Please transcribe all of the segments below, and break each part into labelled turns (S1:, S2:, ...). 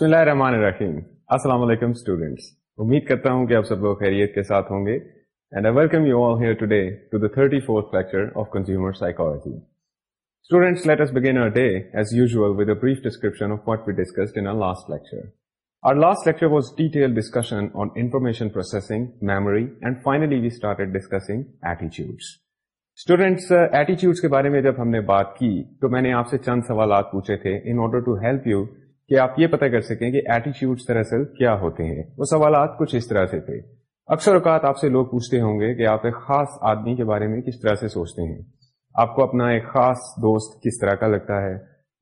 S1: بسم اللہ الرحمن الرحیم۔ السلام علیکم اسٹوڈینٹس امید کرتا ہوں کہ آپ سب لوگ خیریت کے ساتھ ہوں گے۔ And I welcome you all here today to the thirty fourth lecture of consumer psychology students let us begin our day as usual with a brief description of what we discussed in last lecture Our last lecture was detailed discussion on information processing, memory, and finally we started discussing attitudes. Students attitudes uh, کے بارے میں جب ہم نے بات کی تو میں نے آپ سے چند سوالات پوچھے تھے in order to help you کہ آپ یہ پتہ کر سکیں کہ ایٹیچیوڈ دراصل کیا ہوتے ہیں۔ وہ سوالات کچھ اس طرح سے تھے۔ اکثر اوقات آپ سے لوگ پوچھتے ہوں گے کہ آپ ایک خاص آدمی کے بارے میں کس طرح سے سوچتے ہیں۔ آپ کو اپنا ایک خاص دوست کس طرح کا لگتا ہے؟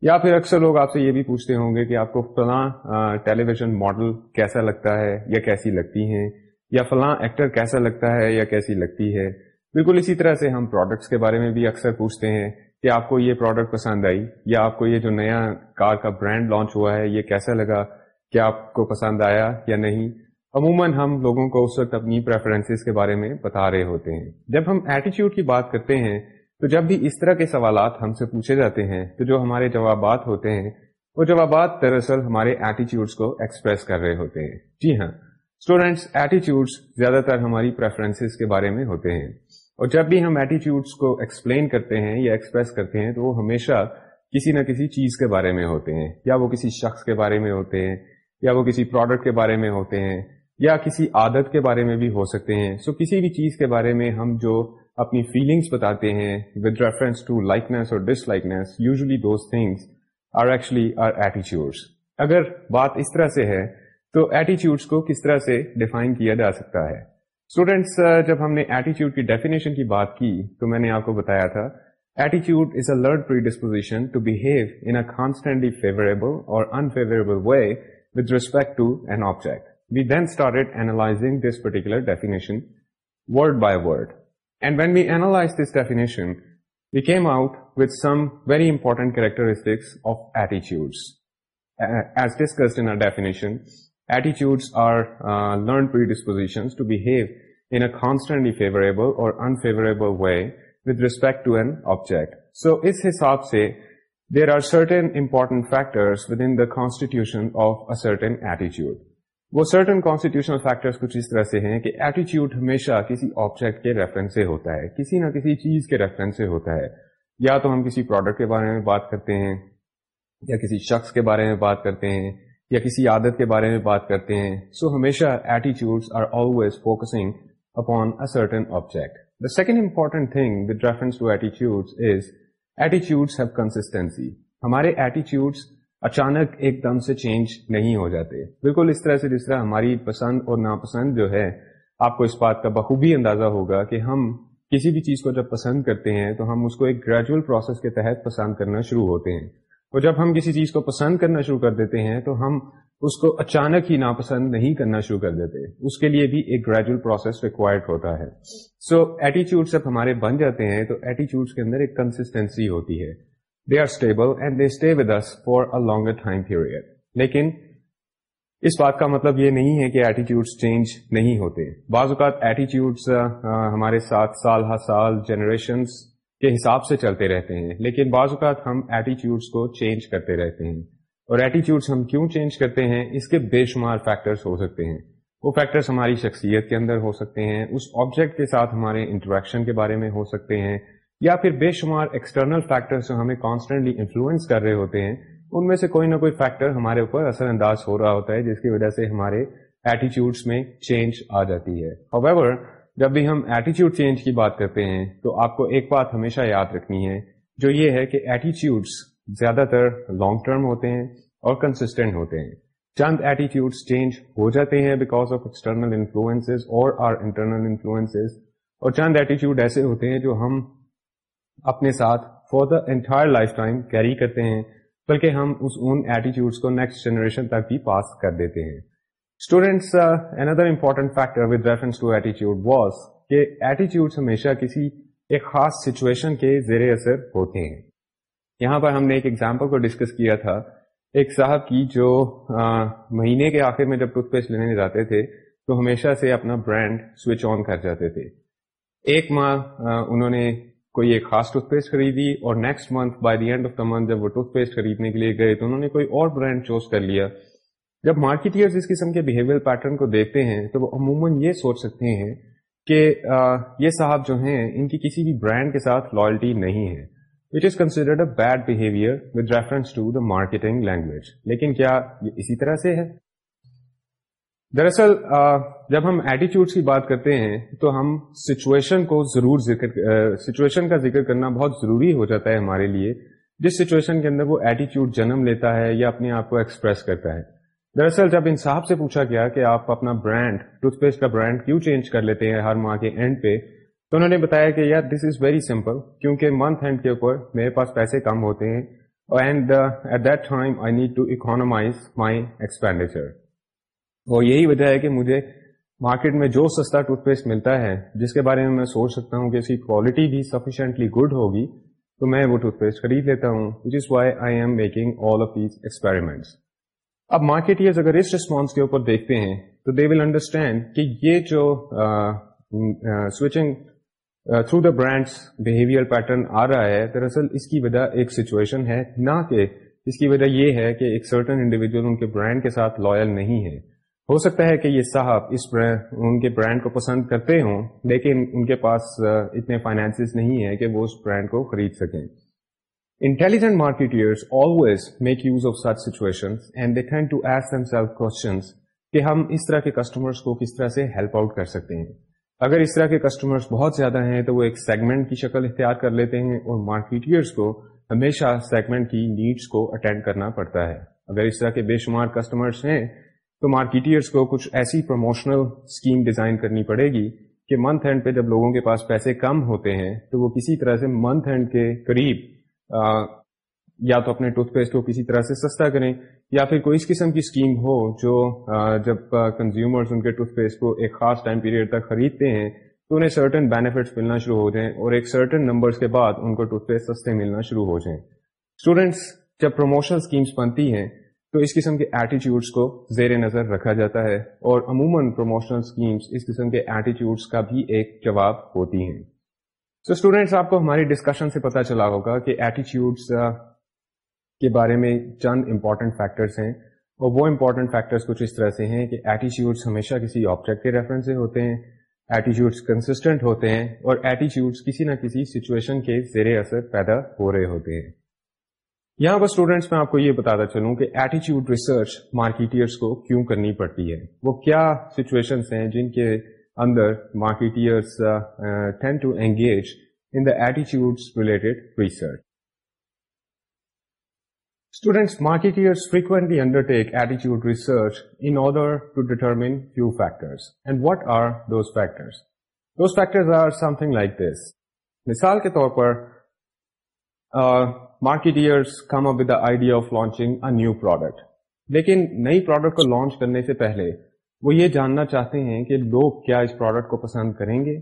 S1: یا پھر اکثر لوگ آپ سے یہ بھی پوچھتے ہوں گے کہ آپ کو فلاں ٹیلی ویژن ماڈل کیسا لگتا ہے یا کیسی لگتی ہیں؟ یا فلاں ایکٹر کیسا لگتا ہے یا کیسی لگتی ہے؟ بالکل اسی طرح سے ہم پروڈکٹس کے بارے میں بھی اکثر پوچھتے ہیں۔ کہ آپ کو یہ پروڈکٹ پسند آئی یا آپ کو یہ جو نیا کار کا برانڈ لانچ ہوا ہے، یہ کیسا لگا؟ کیا آپ کو پسند آیا یا نہیں؟ عموماً ہم لوگوں کو اس وقت اپنی پریفرنسز کے بارے میں بتا رہے ہوتے ہیں۔ جب ہم ایٹیچیوڈ کی بات کرتے ہیں، تو جب بھی اس طرح کے سوالات ہم سے پوچھے جاتے ہیں، تو جو ہمارے جوابات ہوتے ہیں، وہ جوابات دراصل ہمارے ایٹیچیوڈس کو ایکسپریس کر رہے ہوتے ہیں۔ جی ہاں اسٹوڈینٹس ایٹیچیوڈس زیادہ تر ہماری پریفرنسز کے بارے میں ہوتے ہیں۔ اور جب بھی ہم ایٹیچیوڈس کو ایکسپلین کرتے ہیں یا ایکسپریس کرتے ہیں تو وہ ہمیشہ کسی نہ کسی چیز کے بارے میں ہوتے ہیں۔ یا وہ کسی شخص کے بارے میں ہوتے ہیں یا وہ کسی پروڈکٹ کے بارے میں ہوتے ہیں یا کسی عادت کے بارے میں بھی ہو سکتے ہیں۔ سو so, کسی بھی چیز کے بارے میں ہم جو اپنی فیلنگس بتاتے ہیں ود ریفرنس ٹو لائکنیس اور dislikeness usually those things are actually are attitudes اگر بات اس طرح سے ہے تو ایٹیچیوڈس کو کس طرح سے ڈیفائن کیا جا سکتا ہے؟ اسٹوڈینٹس جب ہم نے ایٹیچیوڈ کی ڈیفینیشن کی بات کی تو میں نے آپ کو بتایا تھا ایٹیچیوڈ is a learn predisposition to behave in a constantly favourable or unfavourable way with respect to an object we then started analysing this particular definition word by word and when we analyse this definition we came out with some very important characteristics of attitudes as discussed in definition Attitudes are uh, learned predispositions to behave in a constantly favorable or unfavorable way with respect to an object. So, is hisab se, there are certain important factors within the constitution of a certain attitude. وہ certain constitutional factors کچھ اس طرح سے ہیں کہ ایٹیچیوڈ ہمیشہ کسی آبجیکٹ کے ریفرنس سے ہوتا ہے کسی نہ کسی چیز کے ریفرنس سے ہوتا ہے یا تو ہم کسی پروڈکٹ کے بارے میں بات کرتے ہیں یا کسی شخص کے بارے میں بات کرتے ہیں یا کسی عادت کے بارے میں بات کرتے ہیں، سو ہمیشہ ایٹیچیوڈ are always focusing upon a certain object the second important thing with reference to ایٹیچیوڈ is attitudes have consistency ہمارے ایٹیچیوڈس اچانک ایک دم سے چینج نہیں ہو جاتے۔ بالکل اس طرح سے جس طرح ہماری پسند اور ناپسند جو ہے، آپ کو اس بات کا بخوبی اندازہ ہوگا کہ ہم کسی بھی چیز کو جب پسند کرتے ہیں، تو ہم اس کو ایک گریجول پروسیس کے تحت پسند کرنا شروع ہوتے ہیں۔ اور جب ہم کسی چیز کو پسند کرنا شروع کر دیتے ہیں تو ہم اس کو اچانک ہی ناپسند نہیں کرنا شروع کر دیتے۔ اس کے لیے بھی ایک گریجول پروسیس ریکوائرڈ ہوتا ہے۔ سو ایٹیچیوڈ جب ہمارے بن جاتے ہیں تو ایٹیچیوڈ کے اندر ایک کنسٹینسی ہوتی ہے۔ They are stable and they stay with us for a longer time period لیکن اس بات کا مطلب یہ نہیں ہے کہ ایٹیچیوڈ چینج نہیں ہوتے۔ بعض اوقات ایٹیچیوڈس ہمارے ساتھ سال ہر سال جنریشنس کے حساب سے چلتے رہتے ہیں، لیکن بعض اوقات ہم ایٹیچیوڈس کو چینج کرتے رہتے ہیں۔ اور ایٹیچیوڈس ہم کیوں چینج کرتے ہیں؟ اس کے بے شمار فیکٹرس ہو سکتے ہیں۔ وہ فیکٹرس ہماری شخصیت کے اندر ہو سکتے ہیں، اس آبجیکٹ کے ساتھ ہمارے انٹریکشن کے بارے میں ہو سکتے ہیں، یا پھر بے شمار ایکسٹرنل فیکٹرس جو ہمیں کانسٹنٹلی انفلوئنس کر رہے ہوتے ہیں، ان میں سے کوئی نہ کوئی فیکٹر ہمارے اوپر اثر انداز ہو رہا ہوتا ہے، جس کی وجہ سے ہمارے ایٹیچیوڈس میں چینج آ جاتی ہے۔ جب بھی ہم ایٹیچیوڈ چینج کی بات کرتے ہیں، تو آپ کو ایک بات ہمیشہ یاد رکھنی ہے، جو یہ ہے کہ ایٹیچیوڈس زیادہ تر لانگ ٹرم ہوتے ہیں اور کنسسٹینٹ ہوتے ہیں۔ چند ایٹیچیوڈ چینج ہو جاتے ہیں بیکاز آف ایکسٹرنل انفلوئنس اور آر انٹرنل انفلوئنس اور چند ایٹیچیوڈ ایسے ہوتے ہیں جو ہم اپنے ساتھ for the entire lifetime carry کرتے ہیں، بلکہ ہم اس ان ایٹیچیوڈس کو نیکسٹ جنریشن تک بھی پاس کر دیتے ہیں۔ Students another important factor with reference to ایٹیچیوڈ was کہ ایٹیچیوڈ ہمیشہ کسی ایک خاص سچویشن کے زیر اثر ہوتے ہیں یہاں پر ہم نے ایک ایگزامپل کو ڈسکس کیا تھا ایک صاحب کی جو مہینے کے آخر میں جب ٹوتھ پیسٹ لینے جاتے تھے تو ہمیشہ سے اپنا برانڈ سوئچ آن کر جاتے تھے ایک ماہ انہوں نے کوئی ایک خاص ٹوتھ پیسٹ خریدی اور next month by the end of the month جب وہ ٹوتھ پیسٹ خریدنے کے لیے گئے تو انہوں نے کوئی اور برانڈ چوز کر لیا جب مارکیٹرز اس قسم کے بہیویئر پیٹرن کو دیکھتے ہیں تو وہ عموماً یہ سوچ سکتے ہیں کہ یہ صاحب جو ہیں، ان کی کسی بھی برانڈ کے ساتھ لائلٹی نہیں ہے which is considered a bad behaviour with reference to the marketing language لیکن کیا یہ اسی طرح سے ہے؟ دراصل جب ہم ایٹیچیوڈ کی بات کرتے ہیں تو ہم سچویشن کو ضرور ذکر سچویشن کا ذکر کرنا بہت ضروری ہو جاتا ہے ہمارے لیے، جس سچویشن کے اندر وہ ایٹیچیوڈ جنم لیتا ہے یا اپنے آپ کو ایکسپریس کرتا ہے۔ دراصل جب ان صاحب سے پوچھا گیا کہ آپ اپنا برانڈ ٹوتھ پیسٹ کا برانڈ کیوں چینج کر لیتے ہیں ہر ماہ کے اینڈ پہ، تو انہوں نے بتایا کہ یار دس از ویری سمپل کیونکہ منتھ اینڈ کے اوپر میرے پاس پیسے کم ہوتے ہیں and at that time I need to economise my expenditure اور یہی وجہ ہے کہ مجھے مارکیٹ میں جو سستا ٹوتھ پیسٹ ملتا ہے، جس کے بارے میں میں سوچ سکتا ہوں کہ اس کی کوالٹی بھی سفیشینٹلی گڈ ہوگی، تو میں وہ ٹوتھ پیسٹ خرید لیتا ہوں which is why I am making all of these experiments اب مارکیٹ اگر اس ریسپانس کے اوپر دیکھتے ہیں، تو دے ول انڈرسٹینڈ کہ یہ جو switching through the brands behaviour pattern آ رہا ہے، دراصل اس کی وجہ ایک سچویشن ہے، نہ کہ اس کی وجہ یہ ہے کہ ایک سرٹن انڈیویجل ان کے برانڈ کے ساتھ لوئل نہیں ہے۔ ہو سکتا ہے کہ یہ صاحب اس ان کے برانڈ کو پسند کرتے ہوں، لیکن ان کے پاس اتنے فائنینس نہیں ہے کہ وہ اس برانڈ کو خرید سکیں۔ Intelligent marketers always make use of such situation and they tend to ask them self questions کہ ہم اس طرح کے کسٹمرس کو کس طرح سے ہیلپ آؤٹ کر سکتے ہیں۔ اگر اس طرح کے کسٹمرز بہت زیادہ ہیں تو وہ ایک سیگمنٹ کی شکل اختیار کر لیتے ہیں اور مارکیٹرس کو ہمیشہ سیگمنٹ کی نیڈس کو اٹینڈ کرنا پڑتا ہے۔ اگر اس طرح کے بے شمار کسٹمرس ہیں تو مارکیٹرس کو کچھ ایسی پروموشنل اسکیم ڈیزائن کرنی پڑے گی کہ منتھ اینڈ پہ جب لوگوں کے پاس پیسے کم ہوتے ہیں تو وہ کسی طرح سے منتھ اینڈ کے قریب یا تو اپنے ٹوتھ پیسٹ کو کسی طرح سے سستا کریں، یا پھر کوئی اس قسم کی اسکیم ہو جو جب کنزیومرز ان کے ٹوتھ پیسٹ کو ایک خاص ٹائم پیریڈ تک خریدتے ہیں، تو انہیں سرٹن بینیفٹس ملنا شروع ہو جائیں اور ایک سرٹن نمبرز کے بعد ان کو ٹوتھ پیسٹ سستے ملنا شروع ہو جائیں۔ اسٹوڈینٹس جب پروموشنل اسکیمس بنتی ہیں، تو اس قسم کے ایٹیچیوڈس کو زیر نظر رکھا جاتا ہے اور عموماً پروموشنل اسکیمس اس قسم کے ایٹیچیوڈس کا بھی ایک جواب ہوتی ہیں۔ سو اسٹوڈینٹس آپ کو ہماری ڈسکشن سے پتا چلا ہوگا کہ ایٹیچیوڈس کے بارے میں چند امپورٹنٹ فیکٹرس ہیں اور وہ امپورٹنٹ فیکٹرس کچھ اس طرح سے ہیں کہ ایٹیچیوڈس ہمیشہ کسی آبجیکٹ کے ریفرنس سے ہوتے ہیں ایٹیچیوڈس کنسسٹنٹ ہوتے ہیں اور ایٹیچیوڈس کسی نہ کسی سچویشن کے زیر اثر پیدا ہو رہے ہوتے ہیں۔ یہاں پر اسٹوڈینٹس میں آپ کو یہ بتاتا چلوں کہ ایٹیچیوڈ ریسرچ مارکیٹرس کو کیوں کرنی پڑتی ہے؟ وہ کیا سچویشنس ہیں جن کے اندر marketers ten to engage in the ایٹیچیوڈ related research students marketers frequently under take ایٹیچیوڈ research in order to determine few factors and what are those factors those factors are some thing like this مثال کے طور پر marketers come up with the idea of launching a new product لیکن نئی product کو launch کرنے سے پہلے وہ یہ جاننا چاہتے ہیں کہ لوگ کیا اس پروڈکٹ کو پسند کریں گے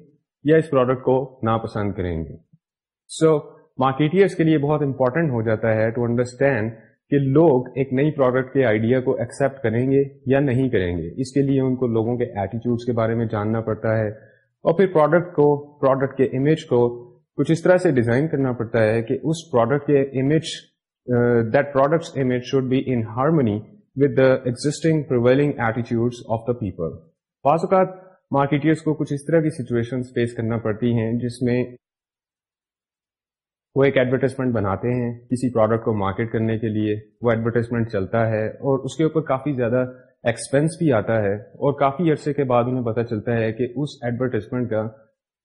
S1: یا اس پروڈکٹ کو ناپسند کریں گے۔ سو so, مارکیٹرس کے لیے بہت امپورٹنٹ ہو جاتا ہے ٹو انڈرسٹینڈ کہ لوگ ایک نئی پروڈکٹ کے آئیڈیا کو ایکسپٹ کریں گے یا نہیں کریں گے۔ اس کے لیے ان کو لوگوں کے ایٹیچیوڈس کے بارے میں جاننا پڑتا ہے اور پھر پروڈکٹ کو پروڈکٹ کے امیج کو کچھ اس طرح سے ڈیزائن کرنا پڑتا ہے کہ اس پروڈکٹ کے image that product image should be in harmony with the existing prevailing attitudes of the people بعض اوقات مارکیٹرس کو کچھ اس طرح کی سچویشن فیس کرنا پڑتی ہیں جس میں وہ ایک ایڈورٹائزمنٹ بناتے ہیں کسی پروڈکٹ کو مارکیٹ کرنے کے لیے، وہ ایڈورٹائزمنٹ چلتا ہے اور اس کے اوپر کافی زیادہ ایکسپینس بھی آتا ہے اور کافی عرصے کے بعد انہیں پتا چلتا ہے کہ اس ایڈورٹائزمنٹ کا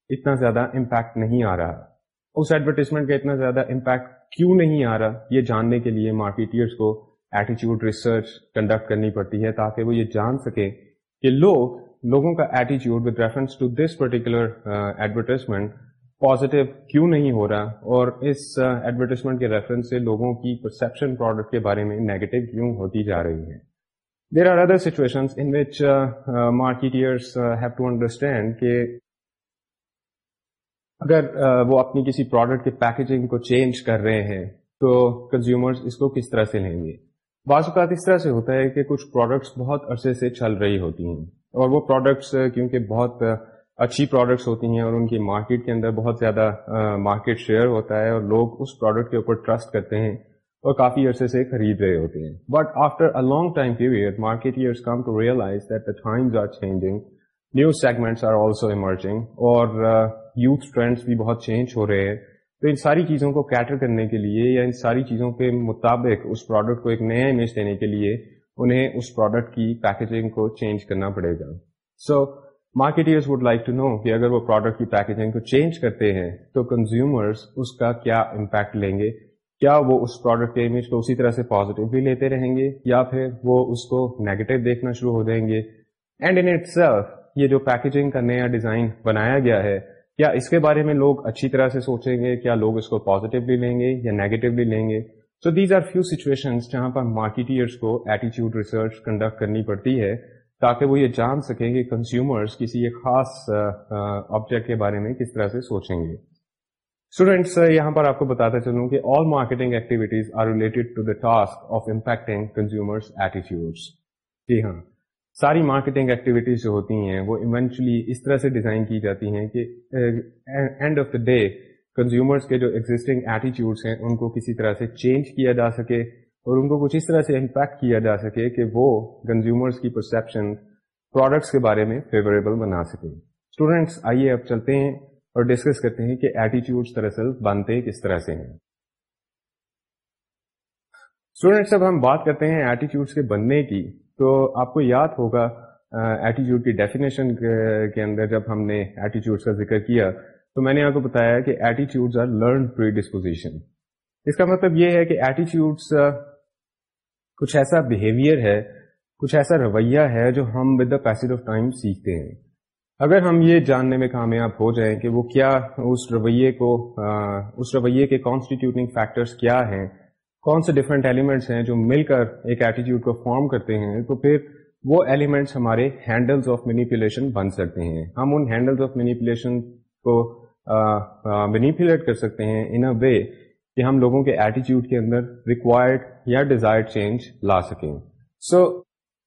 S1: اتنا زیادہ امپیکٹ نہیں آ رہا۔ اس ایڈورٹائزمنٹ کا اتنا زیادہ امپیکٹ کیوں نہیں آ رہا؟ یہ جاننے کے لیے مارکیٹرس کو ایٹیچیوڈ ریسرچ کنڈکٹ کرنی پڑتی ہے تاکہ وہ یہ جان سکیں کہ لوگ، لوگوں کا ایٹیچیوڈ with reference to this particular advertisement positive کیوں نہیں ہو رہا اور اس uh, ایڈورٹیزمنٹ کے ریفرنس سے لوگوں کی پرسپشن پروڈکٹ کے بارے میں نیگیٹو کیوں ہوتی جا رہی ہے؟ There are other situation in which marketers have to understand کہ اگر uh, وہ اپنی کسی پروڈکٹ کے پیکیجنگ کو چینج کر رہے ہیں تو کنزیومرز اس کو کس طرح سے لیں گے؟ بعض اوقات اس طرح سے ہوتا ہے کہ کچھ پروڈکٹس بہت عرصے سے چل رہی ہوتی ہیں اور وہ پروڈکٹس کیونکہ بہت اچھی پروڈکٹس ہوتی ہیں اور ان کی مارکیٹ کے اندر بہت زیادہ مارکیٹ شیئر ہوتا ہے اور لوگ اس پروڈکٹ کے اوپر ٹرسٹ کرتے ہیں اور کافی عرصے سے خرید رہے ہوتے ہیں۔ But after a long time period marketers come to realise that the times are changing new segments are also emerging اور یوتھ ٹرینڈس بھی بہت چینج ہو رہے ہیں۔ تو ان ساری چیزوں کو کیٹر کرنے کے لیے یا ان ساری چیزوں کے مطابق اس پروڈکٹ کو ایک نیا امیج دینے کے لیے انہیں اس پروڈکٹ کی پیکیجنگ کو چینج کرنا پڑے گا۔ So marketers would like to know کہ اگر وہ پروڈکٹ کی پیکیجنگ کو چینج کرتے ہیں تو کنزیومرز اس کا کیا امپیکٹ لیں گے؟ کیا وہ اس پروڈکٹ کے امیج کو اسی طرح سے پازیٹیولی لیتے رہیں گے یا پھر وہ اس کو نیگیٹو دیکھنا شروع ہو جائیں گے؟ اینڈ ان اٹ سیلف یہ جو پیکیجنگ کا نیا ڈیزائن بنایا گیا ہے کیا اس کے بارے میں لوگ اچھی طرح سے سوچیں گے؟ کیا لوگ اس کو پازیٹیولی لیں گے یا نیگیٹولی لیں گے؟ So these are few situation جہاں پر مارکیٹرس کو ایٹیچیوڈ ریسرچ کنڈکٹ کرنی پڑتی ہے تاکہ وہ یہ جان سکیں کہ کنزیومرس کسی ایک خاص آبجیکٹ کے بارے میں کس طرح سے سوچیں گے۔ اسٹوڈینٹس یہاں پر آپ کو بتاتا چلوں کہ all marketing activities are related to the task of impacting consumers attitudes جی ہاں۔ ساری مارکیٹنگ ایکٹیویٹیز جو ہوتی ہیں وہ ایونچولی اس طرح سے ڈیزائن کی جاتی ہیں کہ end of the day consumers کے جو ایگزٹنگ ایٹیچیوڈس ہیں ان کو کسی طرح سے چینج کیا جا سکے اور ان کو کچھ اس طرح سے امپیکٹ کیا جا سکے کہ وہ کنزیومرس کی پرسپشن پروڈکٹس کے بارے میں فیوریبل بنا سکے اسٹوڈینٹس آئیے اب چلتے ہیں اور ڈسکس کرتے ہیں کہ ایٹیچیوڈ دراصل بنتے کس طرح سے ہیں۔ اسٹوڈینٹس جب ہم بات کرتے ہیں ایٹیچیوڈس کے بننے کی۔ تو آپ کو یاد ہوگا ایٹیچیوڈ کی ڈیفینیشن کے اندر جب ہم نے ایٹیچیوڈس کا ذکر کیا، تو میں نے آپ کو بتایا کہ attitudes are learn predisposition اس کا مطلب یہ ہے کہ ایٹیچیوڈس کچھ ایسا بہیویئر ہے، کچھ ایسا رویہ ہے جو ہم with the pace of time سیکھتے ہیں۔ اگر ہم یہ جاننے میں کامیاب ہو جائیں کہ وہ کیا، اس رویے کو اس رویے کے کانسٹیٹیوٹنگ فیکٹرز کیا ہیں کون سے ڈفرینٹ ایلیمنٹس ہیں جو مل کر ایک ایٹیچیوڈ کو فارم کرتے ہیں تو پھر وہ ایلیمنٹس ہمارے ہینڈلز آف مینیپولیشن بن سکتے ہیں۔ ہم ان ہینڈلز آف مینیپولیشن کو مینیپولیٹ کر سکتے ہیں ان اے وے کہ ہم لوگوں کے ایٹیچیوڈ کے اندر ریکوائرڈ یا ڈیزائرڈ چینج لا سکیں۔ سو so,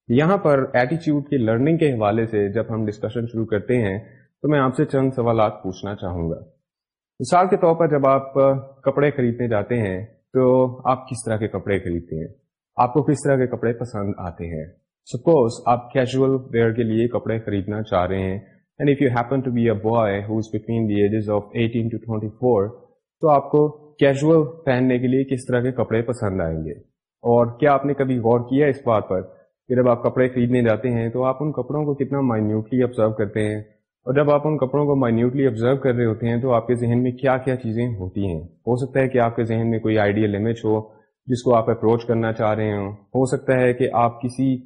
S1: یہاں پر ایٹیچیوڈ کی لرننگ کے حوالے سے جب ہم ڈسکشن شروع کرتے ہیں تو میں آپ سے چند سوالات پوچھنا چاہوں گا۔ مثال کے طور پر جب آپ کپڑے خریدنے جاتے ہیں تو آپ کس طرح کے کپڑے خریدتے ہیں؟ آپ کو کس طرح کے کپڑے پسند آتے ہیں؟ سپوز آپ کیجول ویئر کے لیے کپڑے خریدنا چاہ رہے ہیں and if you happen to be a boy between the ages of eighteen to twenty four تو آپ کو کیجول پہننے کے لیے کس طرح کے کپڑے پسند آئیں گے؟ اور کیا آپ نے کبھی غور کیا اس بات پر کہ جب آپ کپڑے خریدنے جاتے ہیں تو آپ ان کپڑوں کو کتنا مائنیوٹلی آبزرو کرتے ہیں؟ اور جب آپ ان کپڑوں کو مائنیوٹلی آبزرو کر رہے ہوتے ہیں تو آپ کے ذہن میں کیا کیا چیزیں ہوتی ہیں؟ ہو سکتا ہے کہ آپ کے ذہن میں کوئی آئیڈیل امیج ہو جس کو آپ اپروچ کرنا چاہ رہے ہوں۔ ہو سکتا ہے کہ آپ کسی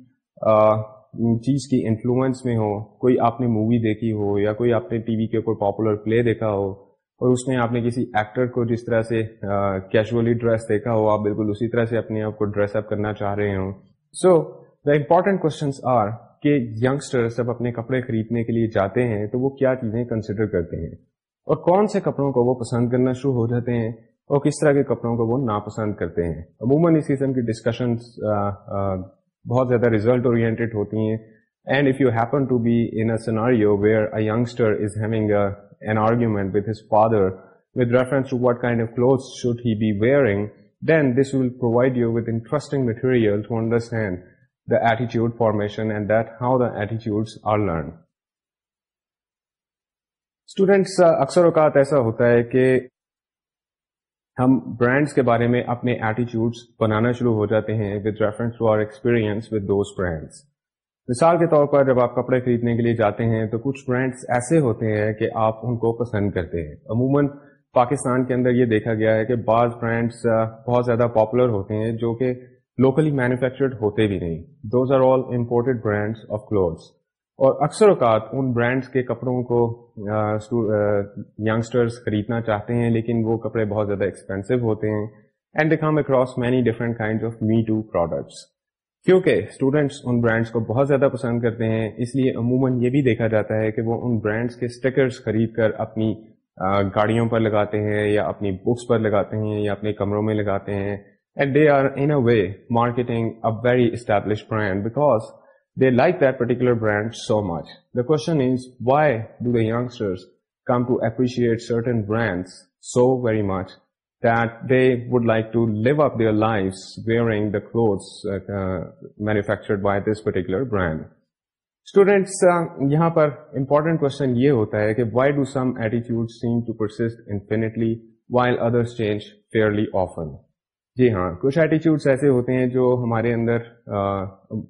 S1: چیز کی انفلوئنس میں ہو، کوئی آپ نے مووی دیکھی ہو یا کوئی آپ نے ٹی وی کے کوئی پاپولر پلے دیکھا ہو اور اس میں آپ نے کسی ایکٹر کو جس طرح سے کیجولی ڈریس دیکھا ہو، آپ بالکل اسی طرح سے اپنے آپ کو ڈریس اپ کرنا چاہ رہے ہوں۔ So the important questions are کہ یگسٹر جب اپنے کپڑے خریدنے کے لیے جاتے ہیں تو وہ کیا چیزیں کنسیڈر کرتے ہیں؟ اور کون سے کپڑوں کو وہ پسند کرنا شروع ہو جاتے ہیں اور کس طرح کے کپڑوں کو وہ ناپسند کرتے ہیں؟ عموماً اس قسم کی ڈسکشنس بہت زیادہ ریزلٹ اورینٹیڈ ہوتی ہیں۔ And if you happen to be in a scenario where a youngster is having an argument with his father with reference to what kind of clothes should he be wearing, then this will provide you with interesting material to understand the attitude formation and that how the attitudes are learned. Students اکثر اوقات ایسا ہوتا ہے کہ ہم brands کے بارے میں اپنے ایٹیچیوڈس بنانا شروع ہو جاتے ہیں with reference to our experience with those brands مثال کے طور پر جب آپ کپڑے خریدنے کے لیے جاتے ہیں تو کچھ برانڈس ایسے ہوتے ہیں کہ آپ ان کو پسند کرتے ہیں عموماً پاکستان کے اندر یہ دیکھا گیا ہے کہ بعض برانڈس بہت زیادہ پاپولر ہوتے ہیں جو کہ لوکلی مینوفیکچرڈ ہوتے بھی نہیں۔ Those are all imported brands of clothes اور اکثر اوقات ان برانڈس کے کپڑوں کو یگسٹرس خریدنا چاہتے ہیں، لیکن وہ کپڑے بہت زیادہ ایکسپینسو ہوتے ہیں and they come across many different kind of me too products کیونکہ اسٹوڈینٹس ان برانڈس کو بہت زیادہ پسند کرتے ہیں، اس لیے عموماً یہ بھی دیکھا جاتا ہے کہ وہ ان برانڈس کے اسٹیکرس خرید کر اپنی گاڑیوں پر لگاتے ہیں یا اپنی بکس پر لگاتے ہیں یا اپنے کمروں میں لگاتے ہیں۔ And they are in a way marketing a very establish brand because they like that particular brand so much the question is why do the youngsters come to appreciate certain brands so very much that they would like to live up their lives wearing the clothes uh, manufactured by this particular brand. Students, yahan par important question ye hota hai ki why do some attitudes seem to persist infinitely while others change fairly often? جی ہاں کچھ attitudes ایسے ہوتے ہیں جو ہمارے اندر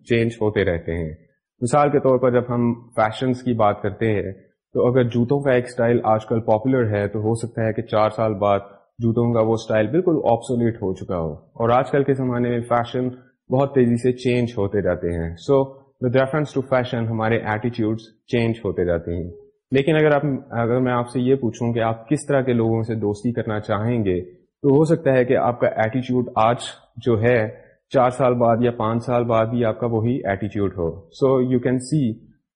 S1: change ہوتے رہتے ہیں۔ مثال کے طور پر جب ہم فیشنس کی بات کرتے ہیں، تو اگر جوتوں کا ایک اسٹائل آج کل پاپولر ہے، تو ہو سکتا ہے کہ چار سال بعد جوتوں کا وہ اسٹائل بالکل آپسولیٹ ہو چکا ہو۔ اور آج کل کے زمانے میں فیشن بہت تیزی سے چینج ہوتے جاتے ہیں۔ So with reference to fashion ہمارے ایٹیچیوڈ چینج ہوتے جاتے ہیں۔ لیکن اگر آپ، اگر میں آپ سے یہ پوچھوں کہ آپ کس طرح کے لوگوں سے دوستی کرنا چاہیں گے تو ہو سکتا ہے کہ آپ کا ایٹیچیوڈ آج جو ہے، چار سال بعد یا پانچ سال بعد بھی آپ کا وہی ایٹیچیوڈ ہو۔ سو یو کین سی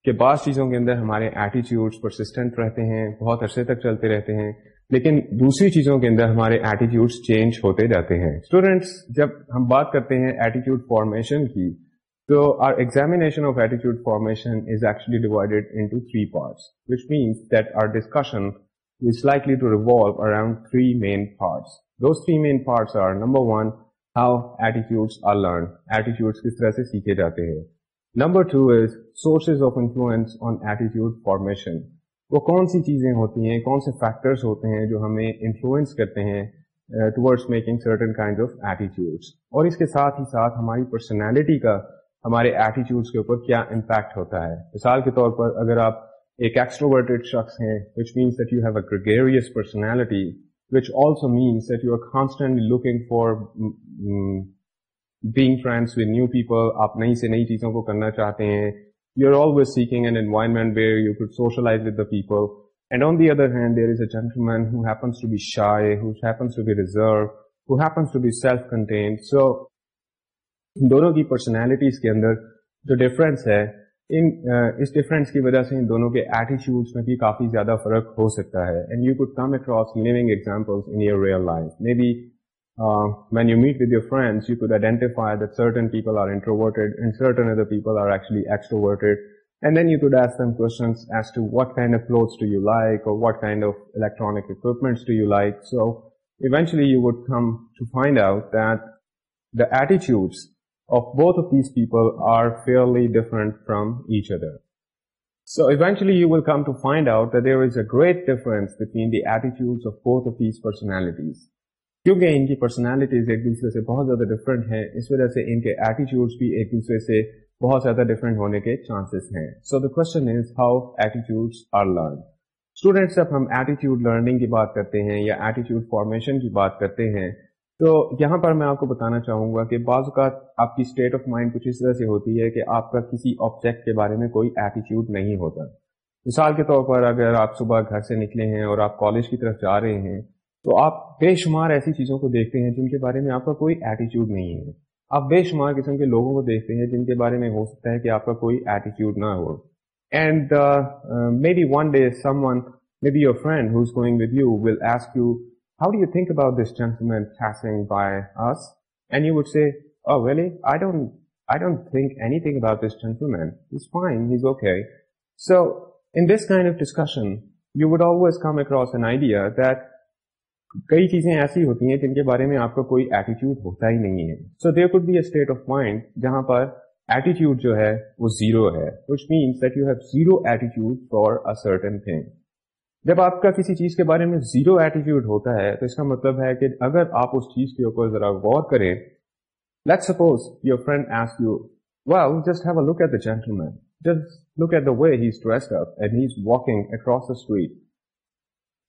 S1: کہ بعض چیزوں کے اندر ہمارے ایٹیچیوڈ پرسسٹنٹ رہتے ہیں، بہت عرصے تک چلتے رہتے ہیں، لیکن دوسری چیزوں کے اندر ہمارے ایٹیچیوڈ چینج ہوتے جاتے ہیں۔ اسٹوڈینٹس جب ہم بات کرتے ہیں ایٹیچیوڈ فارمیشن کی، تو are examination of ایٹیچیوڈ formation is actually divided into three parts which means that our discussion is likely to revolve around three main parts Those three main parts are, number one, how attitudes are learned. Attitudes کس طرح سے سیکھے جاتے ہیں. Number two is sources of influence on attitude formation. وہ کون سی چیزیں ہوتی ہیں کون سے فیکٹرس ہوتے ہیں جو ہمیں انفلوئنس کرتے ہیں towards making certain kind of attitudes اور اس کے ساتھ ہی ساتھ ہماری پرسنالٹی کا ہمارے ایٹیچیوڈس کے اوپر کیا امپیکٹ ہوتا ہے مثال کے طور پر اگر آپ ایک ایکسٹروورٹیڈ شخص ہیں which means that you have a gregarious personality which also means that you are constantly looking for being friends with new people آپ نئی سے نئی چیزوں کو کرنا چاہتے ہیں you are always seeking an environment where you could socialize with the people and on the other hand there is a gentle who happens to be shy who happens to be reserve who happens to be self content so دونوں کی personalities کے اندر جو difference ہے ان اس difference کی وجہ سے ان دونوں کے ایٹیچیوڈ میں بھی کافی زیادہ فرق ہو سکتا ہے. And you could come across living example in your real life maybe when you meet with your friends you could identify that certain people are introverted and certain other people are actually extroverted and then you could ask them questions as to what kind of clothes do you like or what kind of electronic equipments do you like. So eventually you would come to find out that the attitudes of both of these people are fairly different from each other. So eventually you will come to find out that there is a great difference between the attitudes of both of these personalities. کیونکہ ان کی personalities ایک دوسرے سے بہت زیادہ different ہیں اس وجہ سے ان کے ایٹیچیوڈس بھی ایک دوسرے سے بہت زیادہ ڈفرینٹ ہونے کے چانسز ہیں so the question is how attitudes are learn students جب ہم ایٹیچیوڈ لرننگ کی بات کرتے ہیں یا ایٹیچیوڈ فارمیشن کی بات کرتے ہیں تو یہاں پر میں آپ کو بتانا چاہوں گا کہ بعض اوقات آپ کی اسٹیٹ آف مائنڈ کچھ اس طرح سے ہوتی ہے کہ آپ کا کسی آبجیکٹ کے بارے میں کوئی ایٹیچیوڈ نہیں ہوتا۔ مثال کے طور پر اگر آپ صبح گھر سے نکلے ہیں اور آپ کالج کی طرف جا رہے ہیں، تو آپ بے شمار ایسی چیزوں کو دیکھتے ہیں جن کے بارے میں آپ کا کوئی ایٹیچیوڈ نہیں ہے۔ آپ بے شمار قسم کے لوگوں کو دیکھتے ہیں جن کے بارے میں ہو سکتا ہے کہ آپ کا کوئی ایٹیچیوڈ نہ ہو۔ And maybe one day someone may be your friend who's going with you will ask you how do you think about this gentleman passing by us? And you would say, oh, really? I don't, I don't think anything about this gentleman. He's fine. He's okay. So in this kind of discussion, you would always come across an idea that کئی چیزیں ایسی ہوتی ہیں جن کے بارے میں آپ کا کوئی ایٹیچیوڈ ہوتا ہی نہیں ہے so there could be a state of mind جہاں پر ایٹیچیوڈ جو ہے وہ زیرو ہے which means that you have zero ایٹیچیوڈ for a certain thing جب آپ کا کسی چیز کے بارے میں زیرو ایٹیٹیوڈ ہوتا ہے، تو اس کا مطلب ہے کہ اگر آپ اس چیز کے اوپر ذرا غور کریں let suppose your friend S you well just have a look at the gentleman just look at the way he dressed up and he is walking across the street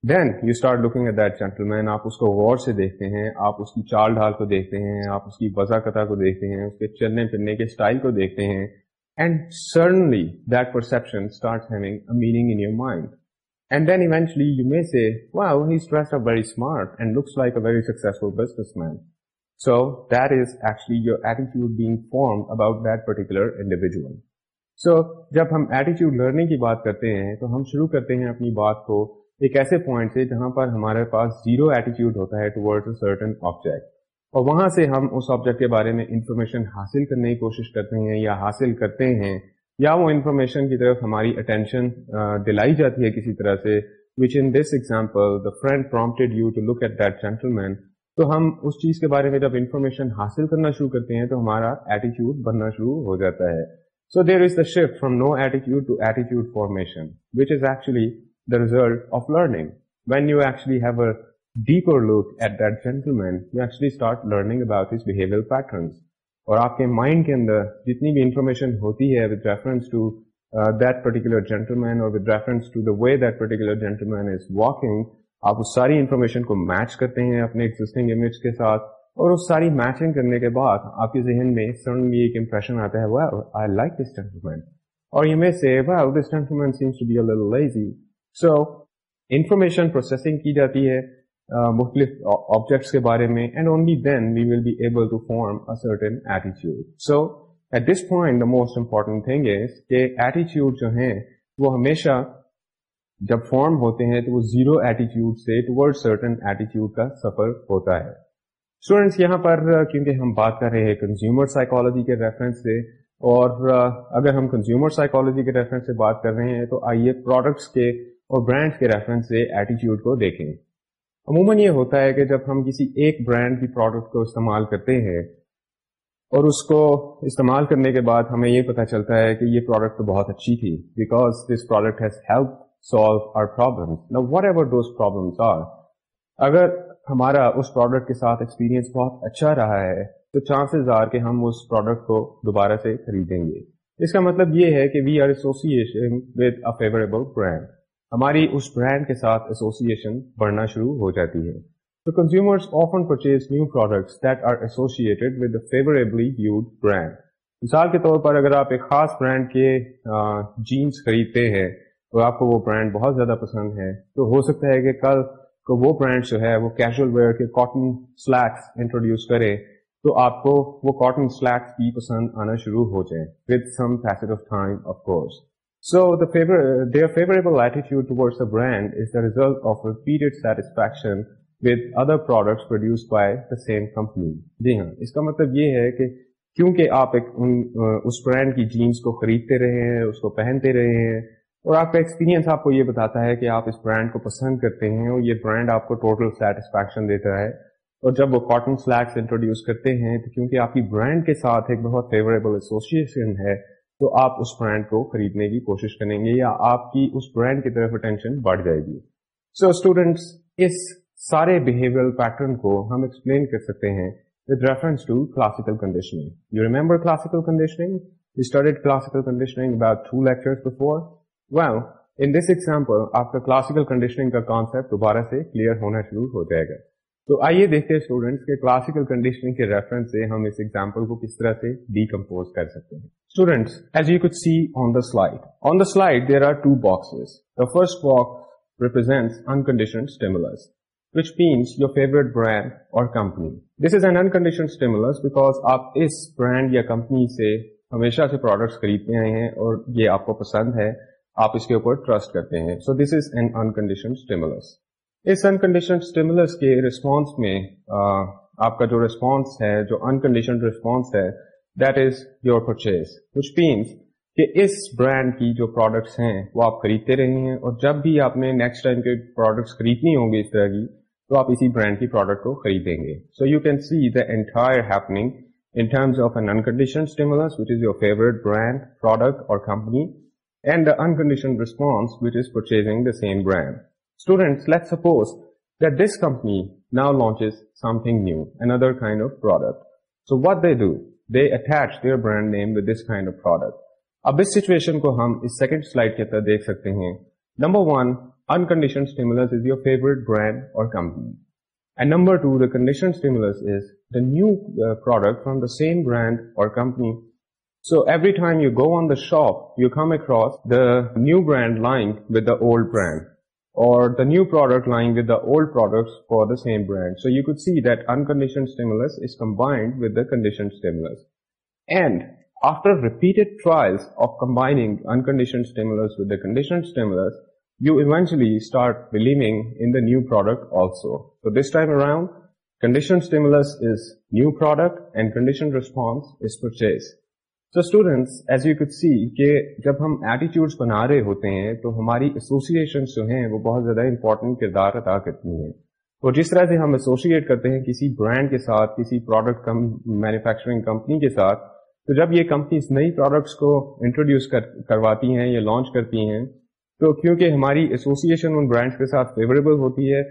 S1: then you start looking at that gentleman آپ اس کو غور سے دیکھتے ہیں، آپ اس کی چال ڈھال کو دیکھتے ہیں، آپ اس کی وزا قطع کو دیکھتے ہیں، اس کے چلنے پھرنے کے اسٹائل کو دیکھتے ہیں and suddenly that perception start having a meaning in your mind and And then eventually you may say, wow, he's dressed up very smart and looks like a very successful businessman. So that is actually your attitude being formed about that particular individual. So جب ہم ایٹیچیوڈ learning کی بات کرتے ہیں تو ہم شروع کرتے ہیں اپنی بات کو ایک ایسے پوائنٹ سے جہاں پر ہمارے پاس زیرو ایٹیچیوڈ ہوتا ہے ٹوورڈ اے سرٹن آبجیکٹ اور وہاں سے ہم اس آبجیکٹ کے بارے میں انفارمیشن حاصل کرنے کی کوشش کرتے ہیں یا حاصل کرتے ہیں یا وہ انفارمیشن کی طرف ہماری اٹینشن دلائی جاتی ہے کسی طرح سے which in this example the friend prompted you to look at that gentleman تو ہم اس چیز کے بارے میں جب انفارمیشن حاصل کرنا شروع کرتے ہیں تو ہمارا ایٹیچیوڈ بننا شروع ہو جاتا ہے۔ So there is the shift from know ایٹیچیوڈ to ایٹیچیوڈ formation which is actually the result of learning when you actually have a deeper look at that gentle main you actually start learning about his behaviour patterns اور آپ کے mind کے اندر جتنی بھی information ہوتی ہے with reference to that particular gentleman اور with reference to the way that particular gentleman is walking آپ اس ساری انفارمیشن کو میچ کرتے ہیں اپنے ایگزٹنگ امیج کے ساتھ اور اس ساری میچنگ کرنے کے بعد آپ کے ذہن میں سڈنلی ایک امپریشن آتا ہے آئی لائک دس جینٹلمین اور یہ میں سے this gentleman seems to be lazy so information processing کی جاتی ہے مختلف آبجیکٹس کے بارے میں and only then we will be able to form certain ایٹیچیوڈ so at this point the most important thing is کہ ایٹیچیوڈ جو ہیں، وہ ہمیشہ جب فارم ہوتے ہیں، تو وہ زیرو ایٹیچیوڈ سے ٹورڈ سرٹن ایٹیچیوڈ کا سفر ہوتا ہے۔ اسٹوڈینٹس یہاں پر کیونکہ ہم بات کر رہے ہیں کنزیومر سائیکالوجی کے ریفرنس سے، اور اگر ہم کنزیومر سائیکالوجی کے ریفرنس سے بات کر رہے ہیں، تو آئیے پروڈکٹس کے اور برانڈس کے ریفرنس سے ایٹیچیوڈ کو دیکھیں۔ عموماً یہ ہوتا ہے کہ جب ہم کسی ایک برانڈ کی پروڈکٹ کو استعمال کرتے ہیں اور اس کو استعمال کرنے کے بعد ہمیں یہ پتا چلتا ہے کہ یہ پروڈکٹ تو بہت اچھی تھی because this product has help solve our problems. Now, whatever those problems are, اگر ہمارا اس پروڈکٹ کے ساتھ ایکسپیرینس بہت اچھا رہا ہے تو چانسز آر کہ ہم اس پروڈکٹ کو دوبارہ سے خریدیں گے اس کا مطلب یہ ہے کہ we are association with a favourable brand ہماری اس برانڈ کے ساتھ ایسوسیشن بڑھنا شروع ہو جاتی ہے۔ تو consumers often purchase new products that are associated with favourably viewed brand مثال کے طور پر اگر آپ ایک خاص برانڈ کے جینس خریدتے ہیں اور آپ کو وہ برانڈ بہت زیادہ پسند ہے، تو ہو سکتا ہے کہ کل کو وہ برانڈ جو ہے وہ کیجول ویئر کے کاٹن سلیکس انٹروڈیوس کرے، تو آپ کو وہ کاٹن سلیکس بھی پسند آنا شروع ہو جائے۔ With some fast of time of course so their favourable attitude towards the brand is the result of repeated satisfaction with other products produce by the same company جی ہاں اس کا مطلب یہ ہے کہ کیونکہ آپ ایک اس برانڈ کی جینس کو خریدتے رہے ہیں، اس کو پہنتے رہے ہیں، اور آپ کا ایکسپیرینس آپ کو یہ بتاتا ہے کہ آپ اس برانڈ کو پسند کرتے ہیں اور یہ برانڈ آپ کو ٹوٹل سیٹسفیکشن دیتا ہے۔ اور جب وہ کاٹن سلیکس انٹروڈیوس کرتے ہیں تو کیونکہ آپ کی برانڈ کے ساتھ ایک بہت فیوریبل ایسوسیشن ہے تو آپ اس برانڈ کو خریدنے کی کوشش کریں گے یا آپ کی اس برانڈ کی طرف اٹینشن بڑھ جائے گی سو so, اسٹوڈینٹس اس سارے بہیویئر پیٹرن کو ہم ایکسپلین کر سکتے ہیں with reference to classical conditioning. You remember classical conditioning? We studied classical conditioning about two lectures before. Well in this example آپ کا کلاسیکل کنڈیشننگ کا کانسیپٹ دوبارہ سے کلیئر ہونا شروع ہو جائے گا تو آئیے دیکھتے ہیں اسٹوڈینٹس کے کلاسیکل کنڈیشننگ کے ریفرنس سے ہم اس ایگزامپل کو کس طرح سے ڈیکمپوز کر سکتے ہیں students as you could see on the slide on the slide there are two boxes the first box represents unconditioned stimulus which means your favorite brand or company. This is an unconditioned stimulus because آپ اس brand یا company سے ہمیشہ سے products خریدتے آئے ہیں اور یہ آپ کو پسند ہے، آپ اس کے اوپر ٹرسٹ کرتے ہیں۔ So this is an unconditioned us unconditioned stimulus کے ریسپانس میں آپ کا جو ریسپانس ہے، جو انکنڈیشن ریسپانس ہے that is your purchase which means کہ اس برانڈ کی جو پروڈکٹس ہیں وہ آپ خریدتے رہے ہیں اور جب بھی آپ نے نیکسٹ ٹائم کے پروڈکٹس خریدنی ہوں گی اس طرح کی تو آپ اسی برانڈ کی پروڈکٹ کو خریدیں گے so you can see the entire happening in terms of an unconditioned stimulus which is your favourite brand product اور company and the unconditioned response which is purchasing the same brand. Students, let's suppose that this company now launches something new, another kind of product. So what they do, they attach their brand name with this kind of product. اب اس situation کو ہم اس second slide کے تحت دیکھ سکتے ہیں number one unconditioned stimulus is your favorite brand or company. And number two, the conditioned stimulus is the new uh, product from the same brand or company So every time you go on the shop, you come across the new brand lying with the old brand or the new product lying with the old products for the same brand. So you could see that unconditioned stimulus is combined with the conditioned stimulus. And after repeated trials of combining unconditioned stimulus with the conditioned stimulus, you eventually start believing in the new product also. So this time around, conditioned stimulus is new product and conditioned response is purchase. So students as you could see کہ جب ہم attitudes بنا رہے ہوتے ہیں تو ہماری association جو ہیں وہ بہت زیادہ امپورٹنٹ کردار ادا کرتی ہیں اور جس طرح سے ہم ایسوسیٹ کرتے ہیں کسی برانڈ کے ساتھ کسی پروڈکٹ مینوفیکچرنگ کمپنی کے ساتھ تو جب یہ کمپنیز نئی پروڈکٹس کو انٹروڈیوس کرواتی ہیں یا لانچ کرتی ہیں تو کیونکہ ہماری ایسوسیشن ان برانڈس کے ساتھ فیوریبل ہوتی ہے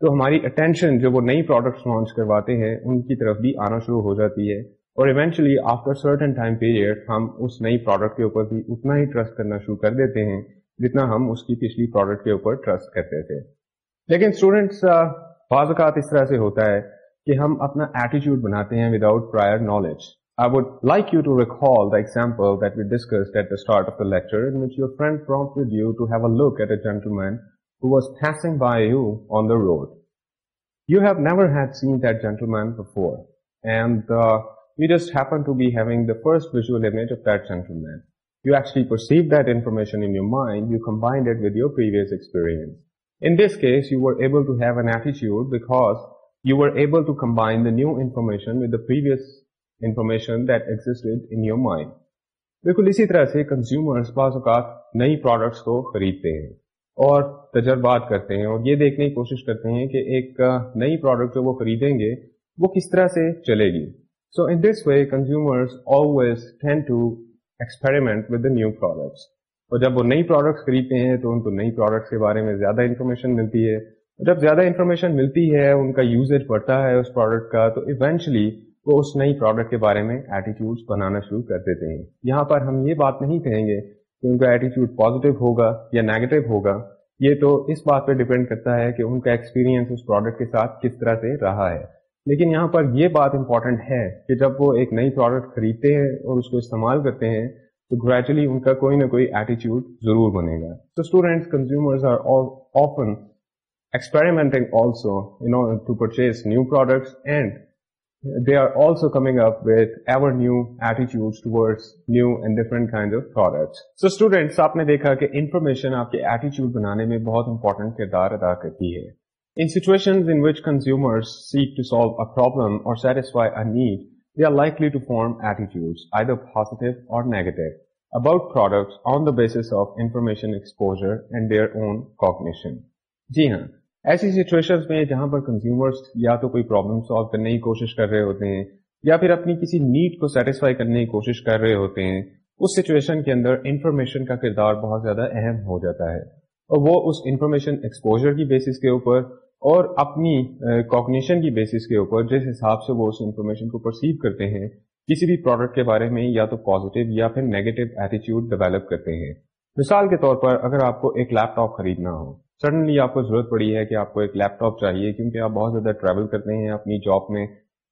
S1: تو ہماری اٹینشن جو وہ نئی پروڈکٹس لانچ کرواتے ہیں ان کی طرف بھی آنا شروع ہو جاتی ہے اور eventually after certain time period ہم اس نئی پروڈکٹ کے اوپر بھی اتنا ہی ٹرسٹ کرنا شروع کر دیتے ہیں جتنا ہم اس کی پچھلی پروڈکٹ کے اوپر ٹرسٹ کرتے تھے لیکن اسٹوڈینٹس بعض اوقات اس طرح سے ہوتا ہے کہ ہم اپنا ایٹیچیوڈ بناتے ہیں without prior knowledge I would like you to recall the example that we discussed at the start of the lecture in which your friend prompted you to have a look at a gentleman who was passing by you on the road. You have never had seen that gentleman before, and uh, uh, you just happen to be having the first visual image of that gentleman. You actually perceived that information in your mind, you combined it with your previous experience. In this case, you were able to have an attitude because you were able to combine the new information with the previous information that existed in your mind بالکل اسی طرح سے consumers بعض اوقات نئی products کو خریدتے ہیں اور تجربات کرتے ہیں اور یہ دیکھنے کی کوشش کرتے ہیں کہ ایک نئی پروڈکٹ جو وہ خریدیں گے وہ کس طرح سے چلے گی so in this way consumers always tend to experiment with new products اور جب وہ نئی پروڈکٹس خریدتے ہیں تو ان کو نئی پروڈکٹس کے بارے میں زیادہ انفارمیشن ملتی ہے۔ جب زیادہ انفارمیشن ملتی ہے، ان کا یوزیج بڑھتا ہے اس پروڈکٹ کا، تو ایونچلی وہ اس نئی پروڈکٹ کے بارے میں ایٹیٹیوڈ بنانا شروع کر دیتے ہیں۔ یہاں پر ہم یہ بات نہیں کہیں گے کہ ان کا ایٹیٹیوڈ پازیٹیو ہوگا یا نیگیٹو ہوگا۔ یہ تو اس بات پہ ڈپینڈ کرتا ہے کہ ان کا ایکسپیرینس اس پروڈکٹ کے ساتھ کس طرح سے رہا ہے۔ لیکن یہاں پر یہ بات امپورٹنٹ ہے کہ جب وہ ایک نئی پروڈکٹ خریدتے ہیں اور اس کو استعمال کرتے ہیں تو گریجولی ان کا کوئی نہ کوئی ایٹیچیوڈ ضرور بنے گا تو students consumers are often experimenting also you know to purchase new products and they are also coming up with ever new attitudes towards new and different kinds of products. So students, آپ نے دیکھا کہ information آپ کے ایٹیچیوڈ بنانے میں بہت important کردار ادا کرتی ہے In situations in which consumers seek to solve a problem or satisfy a need, they are likely to form attitudes, either positive or negative, about products on the basis of information exposure and their own cognition. جی ہاں ایسی situation میں جہاں پر consumers یا تو کوئی problem solve کرنے کی کوشش کر رہے ہوتے ہیں یا پھر اپنی کسی نیڈ کو سیٹسفائی کرنے کی کوشش کر رہے ہوتے ہیں اس سچویشن کے اندر انفارمیشن کا کردار بہت زیادہ اہم ہو جاتا ہے اور وہ اس انفارمیشن ایکسپوجر کی بیسس کے اوپر اور اپنی کوگنیشن کی بیسس کے اوپر جس حساب سے وہ اس انفارمیشن کو پرسیو کرتے ہیں، کسی بھی پروڈکٹ کے بارے میں یا تو پازیٹیو یا پھر نیگیٹو ایٹیچیوڈ ڈیولپ کرتے ہیں۔ مثال کے طور پر اگر آپ کو ایک لیپ ٹاپ خریدنا ہو سڈنلی آپ کو ضرورت پڑی ہے کہ آپ کو ایک لیپ ٹاپ چاہیے کیونکہ آپ بہت زیادہ ٹریول کرتے ہیں اپنی جاب میں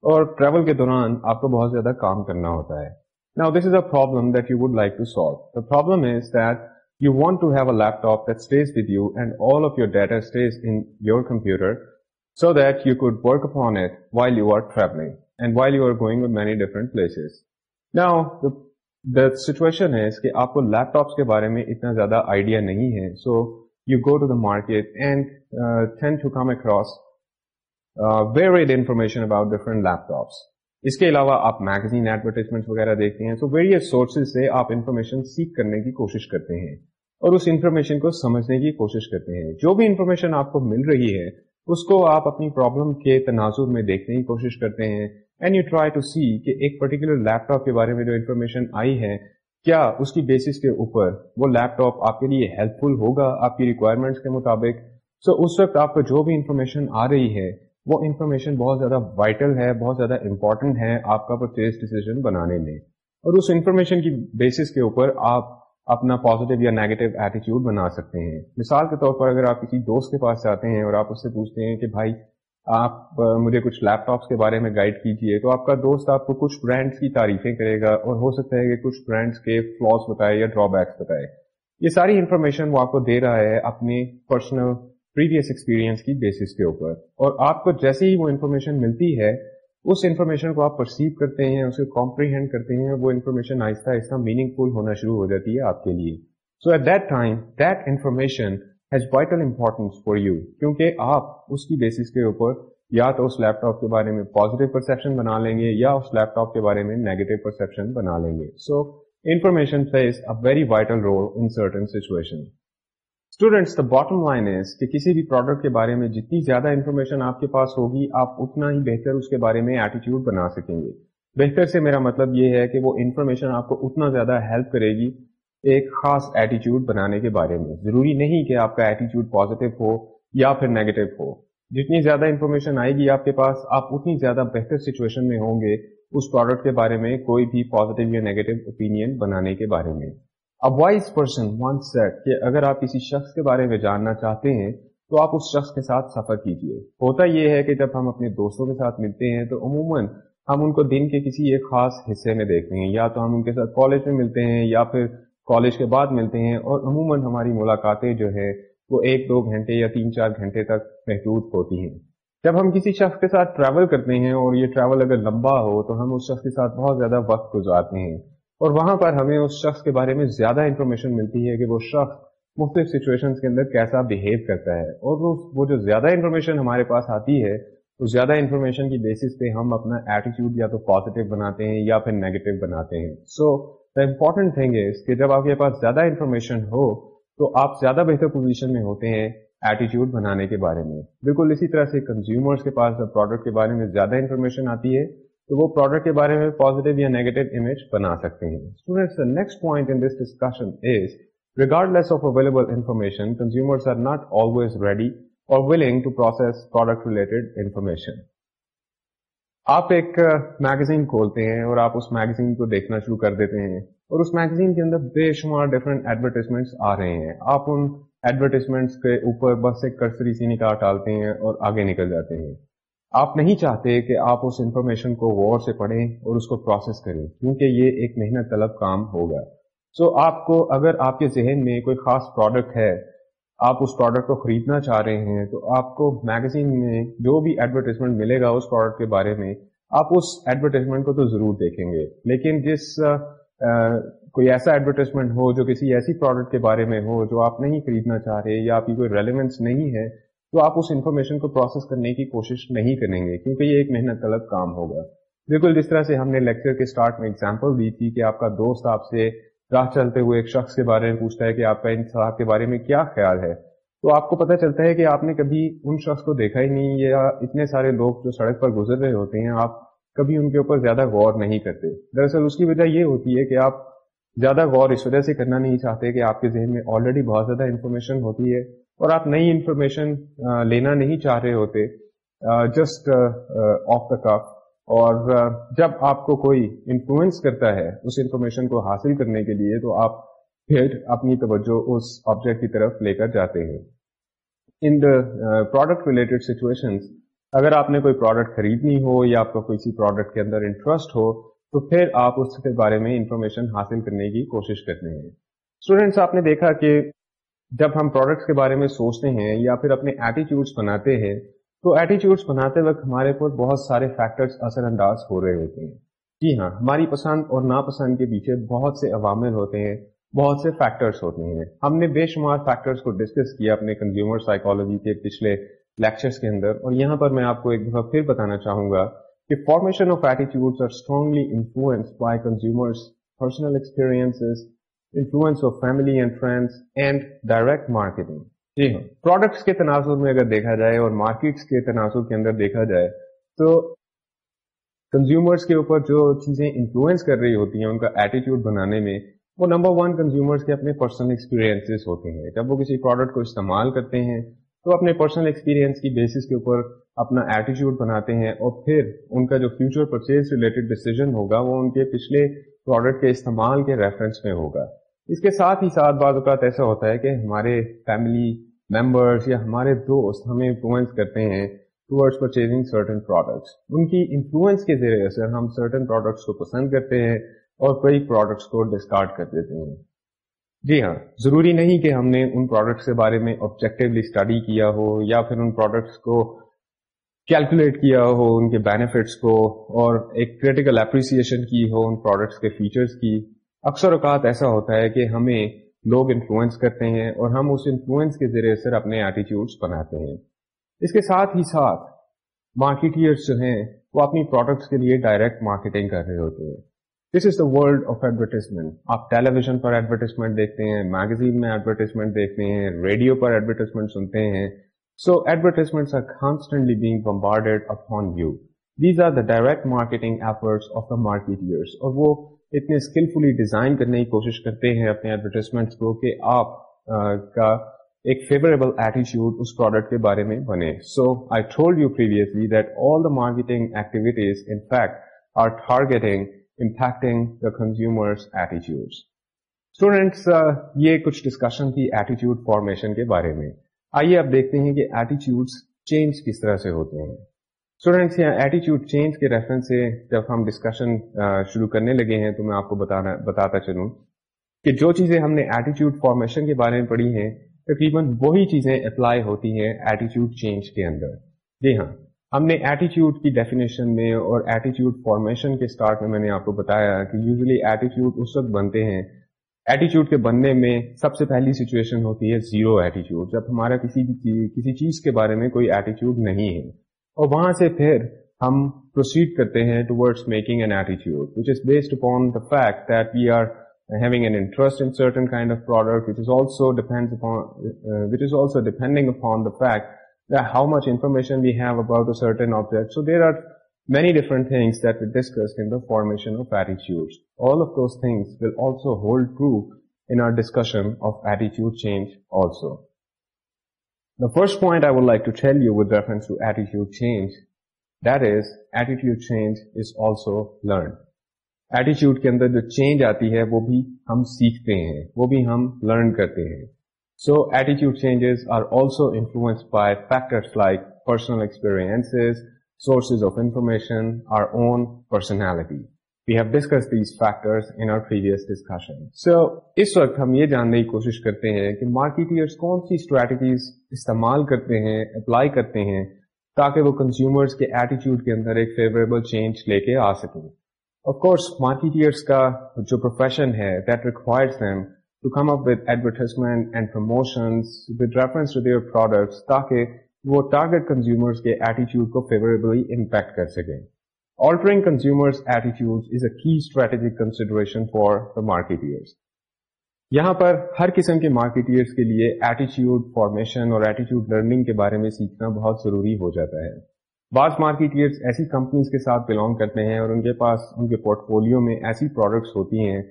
S1: اور ٹریول کے دوران آپ کو بہت زیادہ کام کرنا ہوتا ہے۔ نا this is a problem that you would like to solve the problem is that you want to have a laptop that stays with you and all of your data stays in your computer so that you could work upon it while you are travelling and while you are going with many different places now the situation ہے کہ آپ کو لیپ tops کے بارے میں اتنا زیادہ idea نہیں ہے سو you go to the market and uh, tend to come across uh, varied information about different laptops. اس کے علاوہ آپ میگزین ایڈورٹیزمنٹ وغیرہ دیکھتے ہیں تو ویریس سورسز سے آپ انفارمیشن سیکھ کرنے کی کوشش کرتے ہیں اور اس انفارمیشن کو سمجھنے کی کوشش کرتے ہیں۔ جو بھی انفارمیشن آپ کو مل رہی ہے اس کو آپ اپنی پرابلم کے تناظر میں دیکھنے کی کوشش کرتے ہیں۔ And you try to see کہ ایک پرٹیکولر لیپ ٹاپ کے بارے میں جو انفارمیشن آئی ہے کیا اس کی بیسس کے اوپر وہ لیپ ٹاپ آپ کے لیے ہیلپ فل ہوگا آپ کی ریکوائرمنٹس کے مطابق؟ سو so, اس وقت آپ کو جو بھی انفارمیشن آ رہی ہے وہ انفارمیشن بہت زیادہ وائٹل ہے، بہت زیادہ امپورٹنٹ ہے آپ کا پرچیز ڈیسیزن بنانے میں۔ اور اس انفارمیشن کی بیسس کے اوپر آپ اپنا پازیٹیو یا نیگیٹو ایٹیچیوڈ بنا سکتے ہیں۔ مثال کے طور پر اگر آپ کسی دوست کے پاس جاتے ہیں اور آپ اس سے پوچھتے ہیں کہ بھائی، آپ، مجھے کچھ لیپ ٹاپس کے بارے میں گائڈ کیجیے تو آپ کا دوست آپ کو کچھ برانڈس کی تعریفیں کرے گا اور ہو سکتا ہے کہ کچھ برانڈس کے فلوس بتائے یا ڈرا بیکس بتائے۔ یہ ساری انفارمیشن وہ آپ کو دے رہا ہے اپنے پرسنل پریویس ایکسپیرینس کی بیسس کے اوپر۔ اور آپ کو جیسے ہی وہ انفارمیشن ملتی ہے، اس انفارمیشن کو آپ پرسیو کرتے ہیں، اسے کمپریہینڈ کرتے ہیں، وہ انفارمیشن آہستہ آہستہ میننگ فل ہونا شروع ہو جاتی ہے آپ کے لیے۔ So at that time that information has vital importance for you کیونکہ آپ اس کی بیسس کے اوپر یا تو اس لیپ ٹاپ کے بارے میں پازیٹیو پرسپشن بنا لیں گے یا اس لیپ ٹاپ کے بارے میں نیگیٹو پرسپشن بنا لیں گے۔ So information plays a very vital role in certain situation students the bottom line is کہ کسی بھی پروڈکٹ کے بارے میں جتنی زیادہ انفارمیشن آپ کے پاس ہوگی، آپ اتنا ہی بہتر اس کے بارے میں ایٹیچیوڈ بنا سکیں گے۔ بہتر سے میرا مطلب یہ ہے کہ وہ انفارمیشن آپ کو اتنا زیادہ ہیلپ کرے گی ایک خاص ایٹیچیوڈ بنانے کے بارے میں۔ ضروری نہیں کہ آپ کا ایٹیچیوڈ پازیٹیو ہو یا پھر نیگیٹو ہو۔ جتنی زیادہ انفارمیشن آئے گی آپ کے پاس، آپ اتنی زیادہ بہتر سچویشن میں ہوں گے اس پروڈکٹ کے بارے میں، کوئی بھی پازیٹیو یا نیگیٹو اوپینین بنانے کے بارے میں۔ اب وائز پرسن ون سیٹ کہ اگر آپ کسی شخص کے بارے میں جاننا چاہتے ہیں تو آپ اس شخص کے ساتھ سفر کیجیے ہوتا یہ ہے کہ جب ہم اپنے دوستوں کے ساتھ ملتے ہیں تو عموماً ہم ان کو دن کے کسی ایک خاص حصے میں دیکھتے ہیں، یا تو ہم ان کے ساتھ کالج میں ملتے ہیں یا پھر کالج کے بعد ملتے ہیں، اور عموماً ہماری ملاقاتیں جو ہے وہ ایک دو گھنٹے یا تین چار گھنٹے تک محدود ہوتی ہیں۔ جب ہم کسی شخص کے ساتھ ٹریول کرتے ہیں اور یہ ٹریول اگر لمبا ہو تو ہم اس شخص کے ساتھ بہت زیادہ وقت گزارتے ہیں۔ اور وہاں پر ہمیں اس شخص کے بارے میں زیادہ انفارمیشن ملتی ہے کہ وہ شخص مختلف سچویشن کے اندر کیسا بہیو کرتا ہے۔ اور وہ جو زیادہ انفارمیشن ہمارے پاس آتی ہے تو زیادہ انفارمیشن کی بیسس پہ ہم اپنا ایٹیچیوڈ یا تو پازیٹیو بناتے ہیں یا پھر نیگیٹو بناتے ہیں۔ So the important thing is کہ جب آپ کے پاس زیادہ انفارمیشن ہو، تو آپ زیادہ بہتر پوزیشن میں ہوتے ہیں ایٹیچیوڈ بنانے کے بارے میں۔ بالکل اسی طرح سے کنزیومرس کے پاس پروڈکٹ کے بارے میں زیادہ انفارمیشن آتی ہے۔ تو وہ پروڈکٹ کے بارے میں پازیٹیو یا نیگیٹو امیج بنا سکتے ہیں۔ Students next point in this discussion is regardless of available information consumers are not always ready اور willing to process product related information آپ ایک uh, میگزین کھولتے ہیں اور آپ اس میگزین کو دیکھنا شروع کر دیتے ہیں اور اس میگزین کے اندر بے شمار ڈفرنٹ ایڈورٹیزمنٹس آ رہے ہیں۔ آپ ان ایڈورٹیزمنٹس کے اوپر بس ایک کرسری سی نکال ڈالتے ہیں اور آگے نکل جاتے ہیں۔ آپ نہیں چاہتے کہ آپ اس انفارمیشن کو غور سے پڑھیں اور اس کو پروسیس کریں کیونکہ یہ ایک محنت طلب کام ہوگا۔ سو so, آپ کو اگر آپ کے ذہن میں کوئی خاص پروڈکٹ ہے آپ اس پروڈکٹ کو خریدنا چاہ رہے ہیں تو آپ کو میگزین میں جو بھی ایڈورٹیزمنٹ ملے گا اس پروڈکٹ کے بارے میں آپ اس ایڈورٹیزمنٹ کو تو ضرور دیکھیں گے۔ لیکن جس کوئی ایسا ایڈورٹیزمنٹ ہو جو کسی ایسی پروڈکٹ کے بارے میں ہو جو آپ نہیں خریدنا چاہ رہے یا آپ کی کوئی ریلیونس نہیں ہے تو آپ اس انفارمیشن کو پروسیس کرنے کی کوشش نہیں کریں گے، کیونکہ یہ ایک محنت طلب کام ہوگا۔ بالکل جس طرح سے ہم نے لیکچر کے اسٹارٹ میں اگزامپل دی تھی کہ آپ کا دوست آپ سے راہ چلتے ہوئے ایک شخص کے بارے میں پوچھتا ہے کہ آپ کا ان صاحب کے بارے میں کیا خیال ہے۔ تو آپ کو پتہ چلتا ہے کہ آپ نے کبھی ان شخص کو دیکھا ہی نہیں یا اتنے سارے لوگ جو سڑک پر گزر رہے ہوتے ہیں، آپ کبھی ان کے اوپر زیادہ غور نہیں کرتے۔ دراصل اس کی وجہ یہ ہوتی ہے کہ آپ زیادہ غور اس وجہ سے کرنا نہیں چاہتے کہ آپ کے ذہن میں آلریڈی بہت زیادہ انفارمیشن ہوتی ہے۔ اور آپ نئی انفارمیشن لینا نہیں چاہ رہے ہوتے جسٹ آف دا کپ اور جب آپ کو کوئی انفلوئنس کرتا ہے اس انفارمیشن کو حاصل کرنے کے لیے، تو آپ پھر اپنی توجہ اس آبجیکٹ کی طرف لے کر جاتے ہیں۔ In the product related situation اگر آپ نے کوئی پروڈکٹ خریدنی ہو یا آپ کا کسی پروڈکٹ کے اندر انٹرسٹ ہو، تو پھر آپ اس کے بارے میں انفارمیشن حاصل کرنے کی کوشش کرتے ہیں۔ اسٹوڈینٹس آپ نے دیکھا کہ جب ہم پروڈکٹس کے بارے میں سوچتے ہیں یا پھر اپنے ایٹیچیوڈس بناتے ہیں، تو ایٹیچیوڈس بناتے وقت ہمارے اوپر بہت سارے فیکٹرز اثر انداز ہو رہے ہوتے ہیں۔ جی ہاں ہماری پسند اور ناپسند کے پیچھے بہت سے عوامل ہوتے ہیں، بہت سے فیکٹرز ہوتے ہیں۔ ہم نے بے شمار فیکٹرز کو ڈسکس کیا اپنے کنزیومر سائیکالوجی کے پچھلے لیکچرز کے اندر۔ اور یہاں پر میں آپ کو ایک دفعہ پھر بتانا چاہوں گا کہ formation of attitude are strongly influence by consumers personal experience influence of family and friends and direct marketing جی ہاں. پروڈکٹس کے تناظر میں اگر دیکھا جائے اور مارکیٹس کے تناظر کے اندر دیکھا جائے تو کنزیومرس کے اوپر جو چیزیں انفلوئنس کر رہی ہوتی ہیں ان کا ایٹیٹیوڈ بنانے میں، وہ نمبر ون کنزیومرس کے اپنے پرسنل ایکسپیرینس ہوتے ہیں۔ جب وہ کسی پروڈکٹ کو استعمال کرتے ہیں، تو اپنے پرسنل ایکسپیرینس کی بیسس کے اوپر اپنا ایٹیچیوڈ بناتے ہیں اور پھر ان کا جو فیوچر پرچیز ریلیٹڈ ڈیسیزن ہوگا، وہ ان کے پچھلے پروڈکٹ کے استعمال کے ریفرنس میں ہوگا۔ اس کے ساتھ ہی ساتھ بعض اوقات ایسا ہوتا ہے کہ ہمارے فیملی ممبرس یا ہمارے دوست ہمیں انفلوئنس کرتے ہیں ٹوورڈس پرچیزنگ سرٹن پروڈکٹس ان کی انفلوئنس کے ذریعے اثر ہم سرٹن پروڈکٹس کو پسند کرتے ہیں اور کئی پروڈکٹس کو ڈسکارڈ کر دیتے ہیں۔ جی ہاں ضروری نہیں کہ ہم نے ان پروڈکٹس کے بارے میں آبجیکٹولی اسٹڈی کیا ہو یا پھر ان پروڈکٹس کو کیلکولیٹ کیا ہو، ان کے بینیفٹس کو اور ایک کریٹیکل اپریسیشن کی ہو، ان پروڈکٹس کے فیچرز کی۔ اکثر اوقات ایسا ہوتا ہے کہ ہمیں لوگ انفلوئنس کرتے ہیں اور ہم اس انفلوئنس کے ذریعے سے اپنے ایٹیچیوڈس بناتے ہیں۔ اس کے ساتھ ہی ساتھ مارکیٹرس جو ہیں وہ اپنی پروڈکٹس کے لیے ڈائریکٹ مارکیٹنگ کر رہے ہوتے ہیں۔ This is the world of advertisement آپ ٹیلی ویژن پر ایڈورٹیزمنٹ دیکھتے ہیں میگزین میں ایڈورٹیزمنٹ دیکھتے ہیں ریڈیو پر ایڈورٹیزمنٹ سنتے ہیں۔ So advertisement are constantly being bombarded upon you these are the direct marketing efforts of the marketers اور وہ اتنے اسکلفلی ڈیزائن کرنے کی کوشش کرتے ہیں اپنے ایڈورٹیزمنٹ کو کہ آپ کا ایک فیوریبل ایٹیچیوڈ اس پروڈکٹ کے بارے میں بنے۔ So I told you previously that all the marketing activities in fact are targeting impacting the consumer's attitudes. Students, uh, یہ کچھ ڈسکشن تھی ایٹیچیوڈ فارمیشن کے بارے میں۔ آئیے اب دیکھتے ہیں کہ ایٹیچیوڈ چینج کس طرح سے ہوتے ہیں۔ اسٹوڈینٹس یہاں ایٹیچیوڈ چینج کے ریفرنس سے جب ہم ڈسکشن شروع کرنے لگے ہیں تو میں آپ کو بتانا، بتاتا چلوں کہ جو چیزیں ہم نے ایٹیچیوڈ فارمیشن کے بارے میں پڑھی ہیں، تقریباً وہی چیزیں اپلائی ہوتی ہیں ایٹیچیوڈ چینج کے اندر۔ جی ہاں ہم نے ایٹیچیوڈ کی ڈیفینیشن میں اور ایٹیچیوڈ فارمیشن کے اسٹارٹ میں میں نے آپ کو بتایا کہ یوزلی ایٹیچیوڈ اس وقت بنتے ہیں۔ ایٹیچیوڈ کے بننے میں سب سے پہلی سچویشن ہوتی ہے زیرو ایٹیچیوڈ جب ہمارا کسی کسی چیز کے بارے میں کوئی ایٹیچیوڈ نہیں ہے۔ اور وہاں سے پھر ہم پروسیڈ کرتے ہیں towards making an ایٹیچیوڈ which is based upon the fact that we are having an interest in certain kind of product which is also depends upon uh, which is also depending upon the fact how much information we have about a certain object. So there are many different things that we discussed in the formation of attitudes. All of those things will also hold true in our discussion of attitude change also. The first point I would like to tell you with reference to attitude change, that is, attitude change is also learned. ایٹیچیوڈ کے اندر جو change آتی ہے وہ بھی ہم سیکھتے ہیں وہ بھی ہم لرن کرتے ہیں So attitude changes are also influenced by factors like personal experiences, sources of information, our own personality. We have discussed these factors in our previous discussion. So اس وقت ہم یہ جاننے کی کوشش کرتے ہیں کہ مارکیٹرس کون سی اسٹریٹجیز استعمال کرتے ہیں اپلائی کرتے ہیں تاکہ وہ کنزیومرز کے ایٹیچیوڈ کے اندر ایک فیوریبل چینج لے کے آ سکیں آف کورس مارکیٹرس کا جو پروفیشن ہے that requires them to come up with advertisement and promotions with reference to their products تاکہ وہ ٹارگیٹ کنزیومرز کے ایٹیچیوڈ کو فیوریبلی امپیکٹ کر سکیں altering consumers ایٹیچیوڈ is a key strategic consideration for the marketers یہاں پر ہر قسم کے مارکیٹرس کے لیے ایٹیچیوڈ فارمیشن اور ایٹیچیوڈ لرننگ کے بارے میں سیکھنا بہت ضروری ہو جاتا ہے۔ بعض مارکیٹرس ایسی کمپنیز کے ساتھ بلونگ کرتے ہیں اور ان کے پاس ان کے پورٹ فولیو میں ایسی پروڈکٹس ہوتی ہیں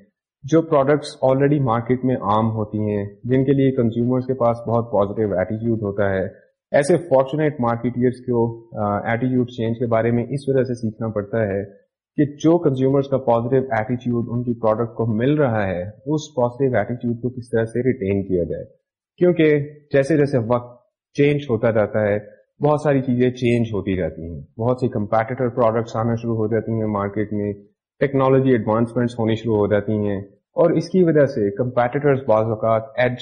S1: جو پروڈکٹس آلریڈی مارکیٹ میں عام ہوتی ہیں، جن کے لیے کنزیومرز کے پاس بہت پازیٹیو ایٹیٹیوڈ ہوتا ہے۔ ایسے فارچونیٹ مارکیٹرس کو ایٹیٹیوڈ چینج کے بارے میں اس وجہ سے سیکھنا پڑتا ہے کہ جو کنزیومرز کا پازیٹیو ایٹیٹیوڈ ان کی پروڈکٹ کو مل رہا ہے، اس پازیٹیو ایٹیٹیوڈ کو کس طرح سے ریٹین کیا جائے۔ کیونکہ جیسے جیسے وقت چینج ہوتا جاتا ہے، بہت ساری چیزیں چینج ہوتی جاتی ہیں۔ بہت سی کمپیٹیٹر پروڈکٹس آنا شروع ہو جاتی ہیں مارکیٹ میں ٹیکنالوجی ایڈوانسمنٹس ہونی شروع ہو جاتی ہیں۔ اور اس کی وجہ سے کمپیٹیٹرز بعض اوقات ایج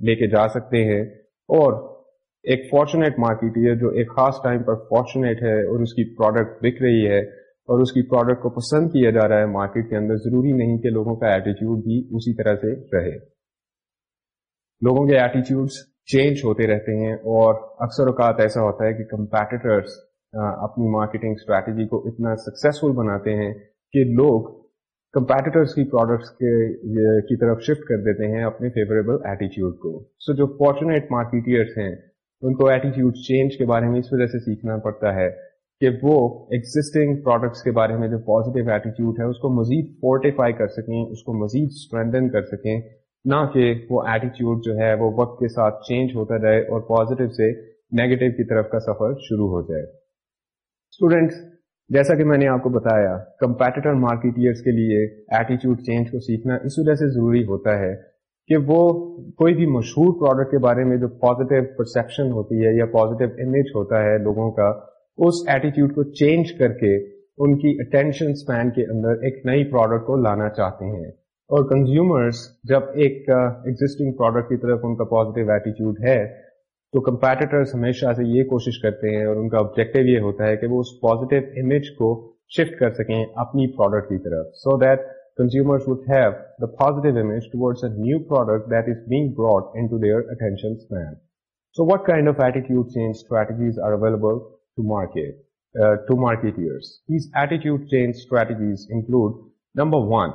S1: لے کے جا سکتے ہیں۔ اور ایک فارچونیٹ مارکیٹ ہے جو ایک خاص ٹائم پر فارچونیٹ ہے اور اس کی پروڈکٹ بک رہی ہے اور اس کی پروڈکٹ کو پسند کیا جا رہا ہے مارکیٹ کے اندر ضروری نہیں کہ لوگوں کا ایٹیچیوڈ بھی اسی طرح سے رہے۔ لوگوں کے ایٹیچیوڈ چینج ہوتے رہتے ہیں اور اکثر اوقات ایسا ہوتا ہے کہ کمپیٹیٹرس اپنی مارکیٹنگ اسٹریٹجی کو اتنا سکسیسفل بناتے ہیں کہ لوگ کمپیٹیٹرس کی پروڈکٹس کے کی طرف شفٹ کر دیتے ہیں اپنے فیوریبل ایٹیچیوڈ کو۔ سو so, جو فارچونیٹ مارکیٹرس ہیں ان کو ایٹیچیوڈ چینج کے بارے میں اس وجہ سے سیکھنا پڑتا ہے کہ وہ ایگزٹنگ پروڈکٹس کے بارے میں جو پازیٹیو ایٹیچیوڈ ہے، اس کو مزید فورٹیفائی کر سکیں، اس کو مزید اسٹرینتھن کر سکیں، نہ کہ وہ ایٹیچیوڈ جو ہے، وہ وقت کے ساتھ چینج ہوتا جائے اور پازیٹیو سے نیگیٹو کی طرف کا سفر شروع ہو جائے۔ اسٹوڈینٹس جیسا کہ میں نے آپ کو بتایا کمپیٹیٹر مارکیٹرس کے لیے ایٹیچیوڈ چینج کو سیکھنا اس وجہ سے ضروری ہوتا ہے کہ وہ کوئی بھی مشہور پروڈکٹ کے بارے میں جو پازیٹیو پرسپشن ہوتی ہے یا پازیٹیو امیج ہوتا ہے لوگوں کا، اس ایٹیچیوڈ کو چینج کر کے ان کی اٹینشن اسپین کے اندر ایک نئی پروڈکٹ کو لانا چاہتے ہیں۔ اور کنزیومرس جب ایک ایگزٹنگ پروڈکٹ کی طرف ان کا پازیٹیو ایٹیچیوڈ ہے، تو کمپیٹیٹرس ہمیشہ سے یہ کوشش کرتے ہیں اور ان کا آبجیکٹو یہ ہوتا ہے کہ وہ اس پازیٹیو امیج کو شفٹ کر سکیں اپنی پروڈکٹ کی طرف۔ So that consumers would have the positive image towards a new product that is being brought into their attention span so what kind of attitude change strategies are available to market to marketers these attitude change strategies include Number one,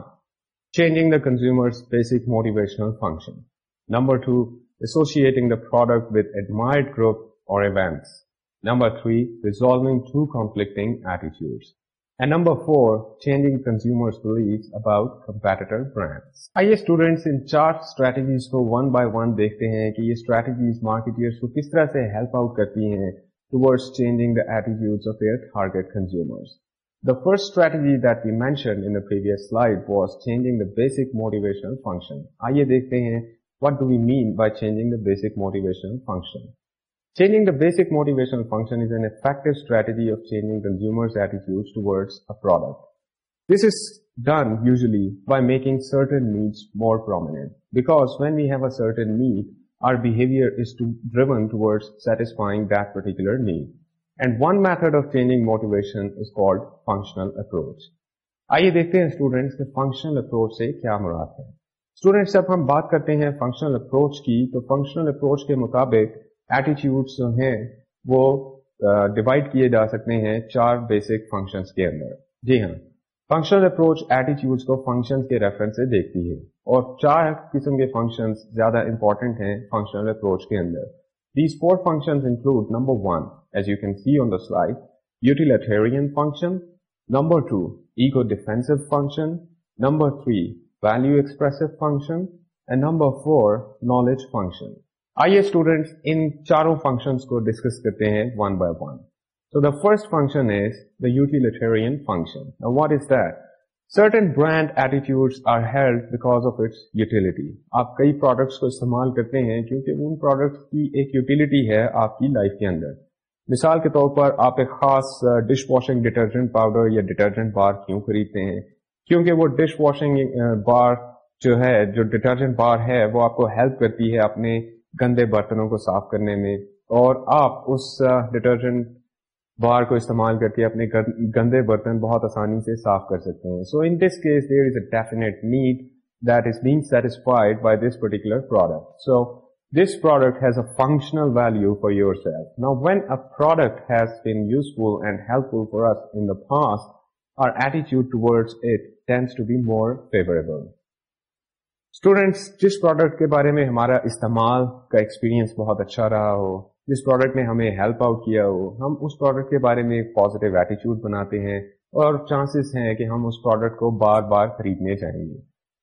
S1: changing the consumer's basic motivational function. Number two, associating the product with admired group or events. Number three, resolving two conflicting attitudes. ؤٹ کرتی ہیں towards changing of energies we mentions was changing the basic motivational function آئیے دیکھتے ہیں what do we mean by changing the basic motivational function Changing the basic motivational function is an effective strategy of changing consumers' attitudes towards a product. This is done usually by making certain needs more prominent. Because when we have a certain need, our behavior is to, driven towards satisfying that particular need. And one method of changing motivation is called functional approach آئیے دیکھتے ہیں students کے functional approach سے کیا مراد ہے students جب ہم بات کرتے ہیں فنکشنل اپروچ کی تو فنکشنل اپروچ کے مطابق ایٹیچیوڈ جو ہیں وہ ڈیوائڈ کیے جا سکتے ہیں چار بیسک فنکشنس کے اندر۔ جی ہاں۔ فنکشنل اپروچ ایٹیچیوڈ کو فنکشن کے ریفرنس سے دیکھتی ہے۔ اور چار قسم کے فنکشن زیادہ امپورٹنٹ ہیں فنکشنل اپروچ کے اندر۔ These four function include number one as you can see on the slide, utilitarian function, number two, ego defensive function, number three, value expressive function, and number four, knowledge function. آئیے students ان چاروں functions کو discuss کرتے ہیں one by one so the first function is the utilitarian function what is that certain brand attitude are held because of its utility آپ کئی products کو استعمال کرتے ہیں کیونکہ ان پروڈکٹس کی ایک یوٹیلٹی ہے آپ کی لائف کے اندر. مثال کے طور پر آپ ایک خاص ڈش واشنگ ڈٹرجنٹ پاؤڈر یا ڈٹرجنٹ بار کیوں خریدتے ہیں؟ کیونکہ وہ ڈش واشنگ بار جو ہے، جو ڈٹرجنٹ بار ہے، وہ آپ کو ہیلپ کرتی ہے اپنے گندے برتنوں کو صاف کرنے میں اور آپ اس ڈٹرجنٹ بار کو استعمال کر کے اپنے گندے برتن بہت آسانی سے صاف کر سکتے ہیں so in this case there is a definite need that is being satisfied by this particular product so This product has a functional value for yourself. Now, when a product has been useful and helpful for us in the past, our attitude towards it tends to be more favorable. Students جس product کے بارے میں ہمارا استعمال کا experience بہت اچھا رہا ہو جس پروڈکٹ نے ہمیں ہیلپ آؤٹ کیا ہو ہم اس پروڈکٹ کے بارے میں ایک پازیٹیو ایٹیچیوڈ بناتے ہیں اور چانسز ہیں کہ ہم اس پروڈکٹ کو بار بار خریدنے چاہیں گے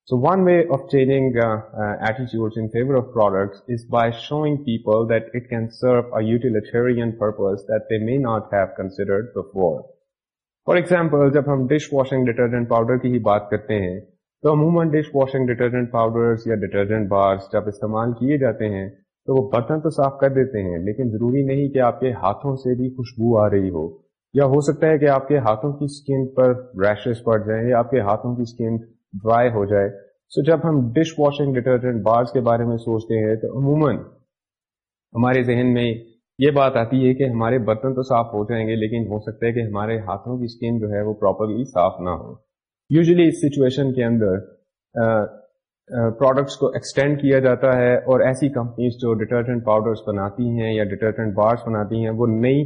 S1: So one way of changing uh, uh, attitudes in favor of products is by showing people that it can serve a utilitarian purpose that they may not have considered before. جب ہم dish washing detergent powder کی ہی بات کرتے ہیں تو عموماً dish washing detergent powder یا ڈٹرجنٹ بارس جب استعمال کیے جاتے ہیں تو وہ برتن تو صاف کر دیتے ہیں لیکن ضروری نہیں کہ آپ کے ہاتھوں سے بھی خوشبو آ رہی ہو۔ یا ہو سکتا ہے کہ آپ کے ہاتھوں کی اسکن پر ریشز پڑ جائیں یا آپ کے ہاتھوں کی اسکن ڈرائی ہو جائے۔ سو so, جب ہم ڈش واشنگ ڈٹرجنٹ بارس کے بارے میں سوچتے ہیں تو عموماً ہمارے ذہن میں یہ بات آتی ہے کہ ہمارے برتن تو صاف ہو جائیں گے لیکن ہو سکتا ہے کہ ہمارے ہاتھوں کی اسکن جو ہے وہ پراپرلی صاف نہ ہو۔ یوزلی اس سچویشن کے اندر پروڈکٹس کو ایکسٹینڈ کیا جاتا ہے اور ایسی کمپنیز جو ڈٹرجنٹ پاؤڈرس بناتی ہیں یا ڈٹرجنٹ بارس بناتی ہیں، وہ نئی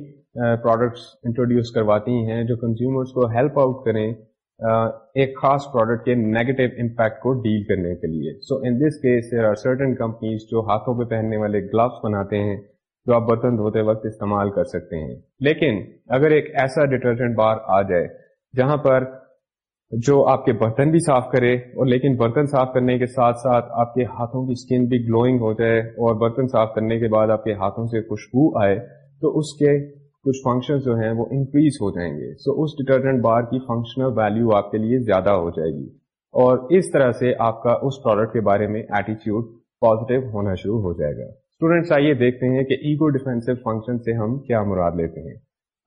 S1: پروڈکٹس انٹروڈیوس کرواتی ہیں جو کنزیومرس کو ہیلپ آؤٹ کریں ایک خاص پروڈکٹ کے نیگیٹو امپیکٹ کو ڈیل کرنے کے لیے. So in this case there are certain companies جو ہاتھوں پہ پہننے والے گلوس بناتے ہیں، جو آپ برتن دھوتے وقت استعمال کر سکتے ہیں. لیکن اگر ایک ایسا ڈٹرجنٹ بار آ جائے جہاں پر جو آپ کے برتن بھی صاف کرے اور لیکن برتن صاف کرنے کے ساتھ ساتھ آپ کے ہاتھوں کی اسکن بھی گلوئنگ ہو جائے اور برتن صاف کرنے کے بعد آپ کے ہاتھوں سے خوشبو آئے تو اس کے کچھ فنکشن جو ہیں وہ انکریز ہو جائیں گے۔ سو so, اس ڈٹرجنٹ بار کی فنکشنل ویلو آپ کے لیے زیادہ ہو جائے گی۔ اور اس طرح سے آپ کا اس پروڈکٹ کے بارے میں ایٹیچیوڈ پازیٹیو ہونا شروع ہو جائے گا۔ اسٹوڈینٹس آئیے دیکھتے ہیں کہ ایگو ڈیفینسو فنکشن سے ہم کیا مراد لیتے ہیں۔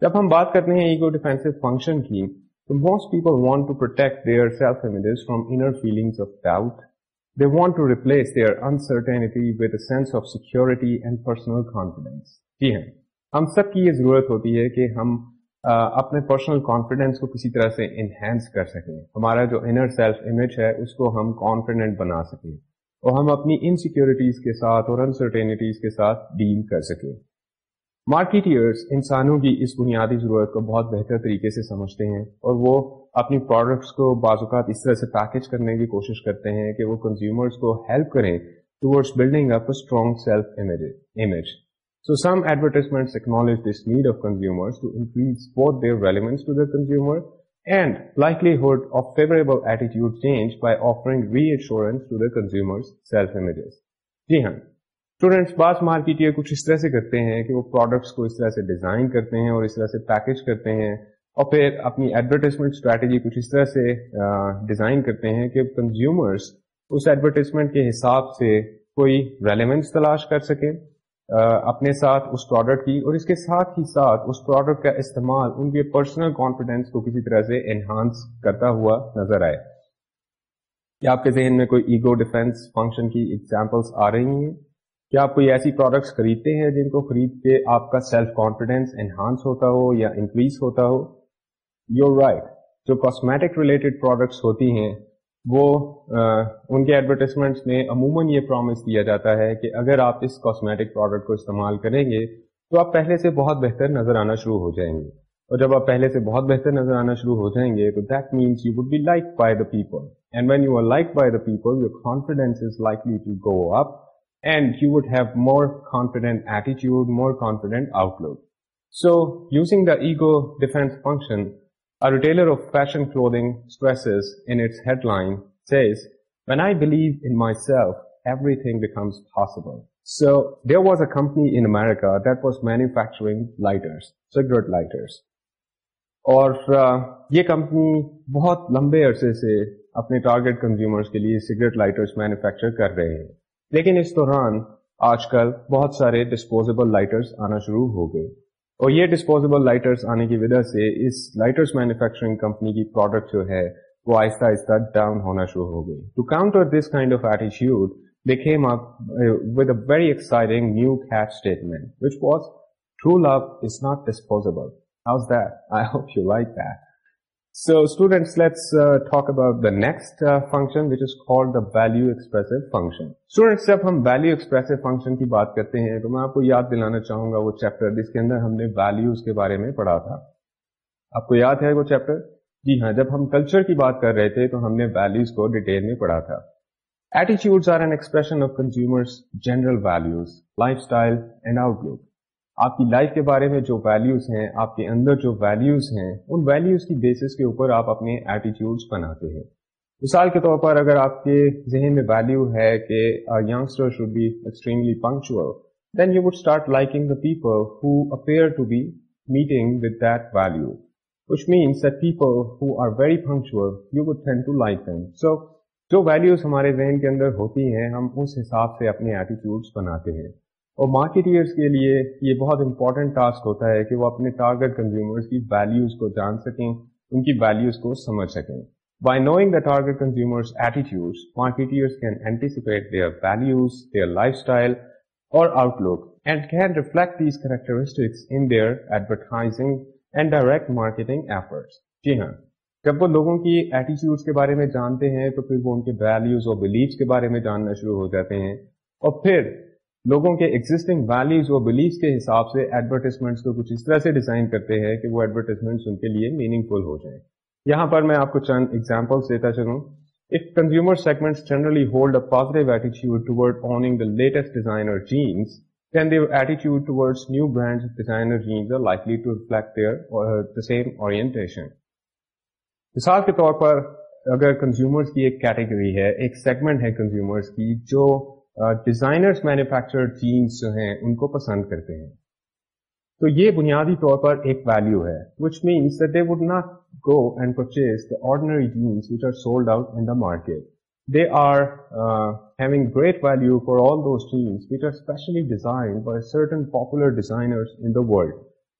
S1: جب ہم بات کرتے ہیں ایگو ڈیفینسو فنکشن کی most people want to protect their self images from inner feelings of doubt they want to replace their uncertainty with sense of security and personal confidence جی ہاں ہم سب کی یہ ضرورت ہوتی ہے کہ ہم اپنے پرسنل کانفیڈینس کو کسی طرح سے انہینس کر سکیں ہمارا جو انر سیلف امیج ہے اس کو ہم کانفیڈنٹ بنا سکیں اور ہم اپنی انسیکیورٹیز کے ساتھ اور انسرٹینٹیز کے ساتھ ڈیل کر سکیں مارکیٹرس انسانوں کی اس بنیادی ضرورت کو بہت بہتر طریقے سے سمجھتے ہیں اور وہ اپنی پروڈکٹس کو بعض اوقات اس طرح سے پیکج کرنے کی کوشش کرتے ہیں کہ وہ کنزیومرز کو ہیلپ کریں towards building up strong self image so some advertisement acknowledge this need of consumers to increase both their relevance to the consumer and likelihood of favorable attitude change by offering reassurance to the consumers self images جی ہاں students بعض market کچھ اس طرح سے کرتے ہیں کہ وہ پروڈکٹس کو اس طرح سے ڈیزائن کرتے ہیں اور اس طرح سے پیکج کرتے ہیں اور پھر اپنی ایڈورٹیزمنٹ اسٹریٹجی کچھ اس طرح سے ڈیزائن کرتے ہیں کہ کنزیومرس اس ایڈورٹیزمنٹ کے حساب سے کوئی ریلیونس تلاش کر سکے اپنے ساتھ اس پروڈکٹ کی اور اس کے ساتھ ہی ساتھ اس پروڈکٹ کا استعمال ان کے پرسنل کانفیڈینس کو کسی طرح سے انہانس کرتا ہوا نظر آئے۔ کیا آپ کے ذہن میں کوئی ایگو ڈیفینس فنکشن کی ایگزامپلس آ رہی ہیں؟ کیا آپ کوئی ایسی پروڈکٹس خریدتے ہیں جن کو خرید کے آپ کا سیلف کانفیڈینس انہانس ہوتا ہو یا انکریز ہوتا ہو؟ یور رائٹ جو کاسمیٹک ریلیٹڈ پروڈکٹس ہوتی ہیں، وہ ان کے ایڈورٹیزمنٹس میں عموماً یہ پرومس دیا جاتا ہے کہ اگر آپ اس کاسمیٹک پروڈکٹ کو استعمال کریں گے، تو آپ پہلے سے بہت بہتر نظر آنا شروع ہو جائیں گے۔ اور جب آپ پہلے سے بہت بہتر نظر آنا شروع ہو جائیں گے، تو that means you would be like by the people and when you are like by the people your confidence is likely to go up and you would have more confident attitude, more confident outlook. So using the ego defense function, a retailer of fashion clothing stresses in its headline says, when I believe in myself, everything becomes possible. So there was a company in America that was manufacturing lighters, cigarette lighters. اور یہ company بہت لمبے عرصے سے اپنے target consumers کے لیے cigarette lighters manufacture کر رہے ہیں لیکن اس دوران آج کل بہت سارے ڈسپوزیبل لائٹرز آنا شروع ہو گئے اور یہ ڈسپوزیبل لائٹرز آنے کی وجہ سے اس لائٹرز مینوفیکچرنگ کمپنی کی پروڈکٹ جو ہے وہ آہستہ آہستہ ڈاؤن ہونا شروع ہو گئی to counter this kind of ایٹیچیوڈ they came up uh, with a very exciting new catch statement, which was, true love is not disposable. How's that? I hope you like that. So students, let's uh, talk about the next uh, function which is called the value expressive function. Students, جب ہم value expressive function کی بات کرتے ہیں تو میں آپ کو یاد دلانا چاہوں گا وہ چیپٹر جس کے اندر ہم نے values کے بارے میں پڑھا تھا آپ کو یاد ہے وہ چیپٹر جی ہاں جب ہم کلچر کی بات کر رہے تھے تو ہم نے values کو ڈیٹیل میں پڑھا تھا Attitudes are an expression of consumers' general values, lifestyle and outlook. آپ کی لائف کے بارے میں جو ویلیوز ہیں آپ کے اندر جو ویلیوز ہیں ان ویلیوز کی بیسس کے اوپر آپ اپنے ایٹیٹیوڈس بناتے ہیں مثال کے طور پر اگر آپ کے ذہن میں ویلیو ہے کہ youngster should be extremely punctual then you would start liking the people who appear to be meeting with that value which means that people who are very punctual, you would tend to like them. So, جو values ہمارے ذہن کے اندر ہوتی ہیں ہم اس حساب سے اپنے ایٹیٹیوڈس بناتے ہیں اور مارکیٹرس کے لیے یہ بہت امپورٹنٹ ٹاسک ہوتا ہے کہ وہ اپنے ٹارگیٹ کنزیومرز کی ویلیوز کو جان سکیں، ان کی ویلیوز کو سمجھ سکیں۔ By knowing the target consumers attitude marketers can anticipate their values their lifestyle اور outlook and can reflect these characteristics in their advertising and direct marketing efforts جی ہاں جب وہ لوگوں کی ایٹیٹیوڈس کے بارے میں جانتے ہیں تو پھر وہ ان کے ویلیوز اور بلیفس کے بارے میں جاننا شروع ہو جاتے ہیں۔ اور پھر لوگوں کے ایگزٹنگ ویلیوز اور بلیفس کے حساب سے ایڈورٹیزمنٹس کو کچھ اس طرح سے ڈیزائن کرتے ہیں کہ وہ ایڈورٹیزمنٹس ان کے لیے میننگ فل ہو جائیں یہاں پر میں آپ کو چند ایگزامپلس دیتا چلوں if consumer segments generally hold a positive ایٹیچیوڈ toward owning the latest designer jeans then their attitude towards new brands of designer jeans are likely to reflect their or the same orientation. مثال کے طور پر اگر consumers کی ایک category ہے، ایک segment ہے consumers کی جو ڈیزائنرس مینوفیکچر جینس جو ہیں ان کو پسند کرتے ہیں۔ تو یہ بنیادی طور پر ایک ویلو ہے which means that they would not go and purchase the ordinary jeans which are sold out in the market they are having great value for all those jeans which are especially design by certain popular designer in the world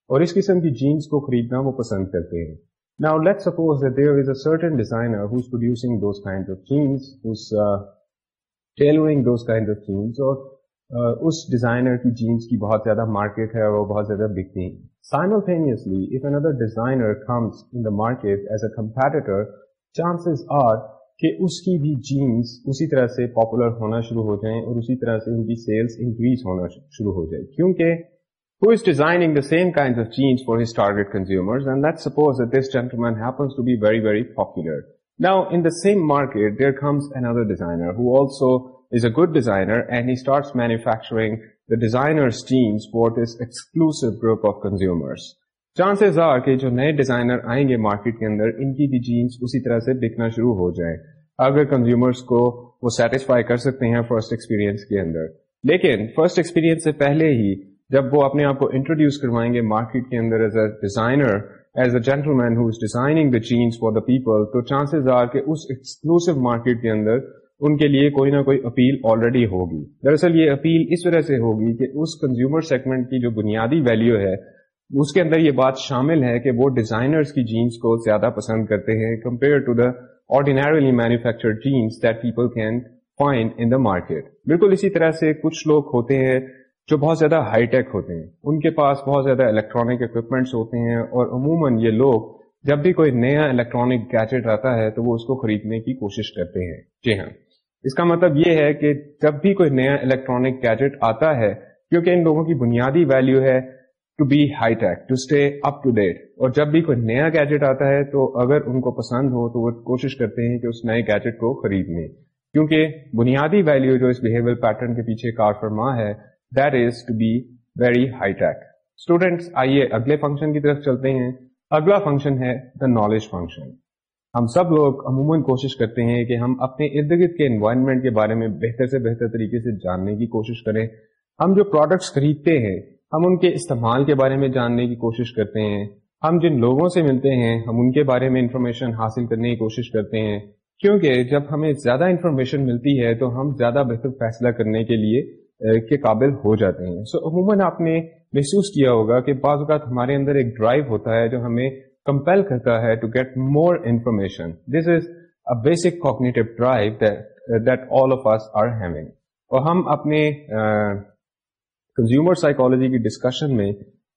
S1: اور اس قسم کی jeans کو خریدنا وہ پسند کرتے ہیں۔ Now let's suppose that there is a certain designer who's producing those kinds of jeans, who's uh, tailoring those kind of jeans اور اس ڈیزائنر کی جینس کی بہت زیادہ مارکیٹ ہے اور وہ بہت زیادہ بکتی ہیں simultaneously if another designer comes in the market as a competitor chances are کہ اس کی بھی جینس اسی طرح سے پاپولر ہونا شروع ہو جائیں اور اسی طرح سے ان کی سیلس انکریز ہونا شروع ہو جائے کیونکہ who is designing the same kinds of jeans for his target consumers. And let's suppose that this gentleman happens to be very, very popular. Now, in the same market, there comes another designer who also is a good designer, and he starts manufacturing the designer's jeans for this exclusive group of consumers. Chances are کہ جو نئے designer آئیں گے market کے اندر ان کی بھی jeans اسی طرح سے بکنا شروع ہو جائے اگر کنزیومرس کو وہ سیٹسفائی کر سکتے ہیں فرسٹ ایکسپیرینس کے اندر لیکن فرسٹ ایکسپیرینس سے پہلے ہی جب وہ اپنے آپ کو انٹروڈیوس کروائیں گے مارکیٹ کے اندر as a designer as a gentleman who is designing the jeans for the people تو چانسز آر کہ اس ایکسکلوسو مارکیٹ کے اندر ان کے لیے کوئی نہ کوئی اپیل آلریڈی ہوگی۔ دراصل یہ اپیل اس وجہ سے ہوگی کہ اس کنزیومر سیگمنٹ کی جو بنیادی ویلو ہے، اس کے اندر یہ بات شامل ہے کہ وہ ڈیزائنرز کی جینس کو زیادہ پسند کرتے ہیں compare to the ordinarily manufacture jeans that people can find in the market بالکل اسی طرح سے کچھ لوگ ہوتے ہیں جو بہت زیادہ ہائی ٹیک ہوتے ہیں۔ ان کے پاس بہت زیادہ الیکٹرانک اکوپمنٹس ہوتے ہیں اور عموماً یہ لوگ جب بھی کوئی نیا الیکٹرانک گیجٹ آتا ہے تو وہ اس کو خریدنے کی کوشش کرتے ہیں۔ جی ہاں۔ اس کا مطلب یہ ہے کہ جب بھی کوئی نیا الیکٹرانک گیجٹ آتا ہے، کیونکہ ان لوگوں کی بنیادی ویلو ہے to be high tech to stay up to date اور جب بھی کوئی نیا گیجٹ آتا ہے تو اگر ان کو پسند ہو تو وہ کوشش کرتے ہیں کہ اس نئے گیجٹ کو خرید لیں کیونکہ بنیادی ویلو جو اس بہیویئر پیٹرن کے پیچھے کار فرما ہے that is to be very high tech students آئیے اگلے فنکشن کی طرف چلتے ہیں۔ اگلا فنکشن ہے دا نالج فنکشن ہم سب لوگ عموماً کوشش کرتے ہیں کہ ہم اپنے ارد گرد کے انوائرمنٹ کے بارے میں بہتر سے بہتر طریقے سے جاننے کی کوشش کریں۔ ہم جو پروڈکٹس خریدتے ہیں، ہم ان کے استعمال کے بارے میں جاننے کی کوشش کرتے ہیں۔ ہم جن لوگوں سے ملتے ہیں، ہم ان کے بارے میں انفارمیشن حاصل کرنے کی کوشش کرتے ہیں۔ کیونکہ جب ہمیں زیادہ انفارمیشن ملتی ہے، تو ہم زیادہ بہتر فیصلہ کرنے کے لیے کے قابل ہو جاتے ہیں۔ سو so, عموماً آپ نے محسوس کیا ہوگا کہ بعض اوقات ہمارے اندر ایک ڈرائیو ہوتا ہے جو ہمیں کمپیل کرتا ہے to get more information this is a basic cognitive drive that all of us are having اور ہم اپنے کنزیومر سائیکالوجی کی ڈسکشن میں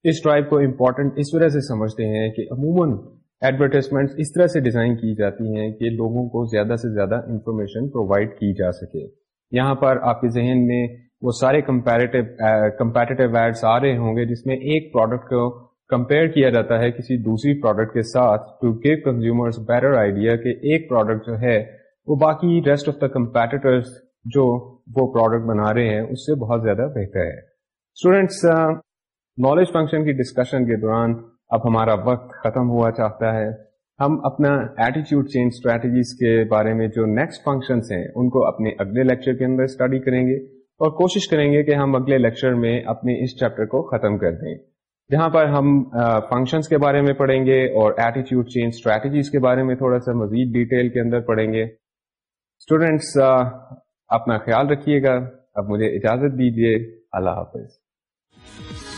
S1: اس ڈرائیو کو امپورٹنٹ اس وجہ سے سمجھتے ہیں کہ عموماً ایڈورٹیزمنٹ اس طرح سے ڈیزائن کی جاتی ہیں کہ لوگوں کو زیادہ سے زیادہ انفارمیشن پرووائڈ کی جا سکے۔ یہاں پر آپ کے ذہن میں وہ سارے کمپیٹیو ایڈس uh, آ رہے ہوں گے جس میں ایک پروڈکٹ کو کمپیئر کیا جاتا ہے کسی دوسری پروڈکٹ کے ساتھ to give consumer better idea کہ ایک پروڈکٹ جو ہے وہ باقی ریسٹ آف دا کمپیٹیٹرس جو وہ پروڈکٹ بنا رہے ہیں اس سے بہت زیادہ بہتر ہے۔ اسٹوڈینٹس نالج فنکشن کی ڈسکشن کے دوران اب ہمارا وقت ختم ہوا چاہتا ہے۔ ہم اپنا ایٹیچیوڈ چینج اسٹریٹجیز کے بارے میں جو نیکسٹ فنکشنس ہیں ان کو اپنے اگلے لیکچر کے اندر اسٹڈی کریں گے۔ اور کوشش کریں گے کہ ہم اگلے لیکچر میں اپنے اس چیپٹر کو ختم کر دیں۔ جہاں پر ہم فنکشنس کے بارے میں پڑھیں گے اور ایٹیچیوڈ چینج اسٹریٹجیز کے بارے میں تھوڑا سا مزید ڈیٹیل کے اندر پڑھیں گے۔ اسٹوڈینٹس اپنا خیال رکھیے گا۔ اب مجھے اجازت دیجیے۔ اللہ حافظ۔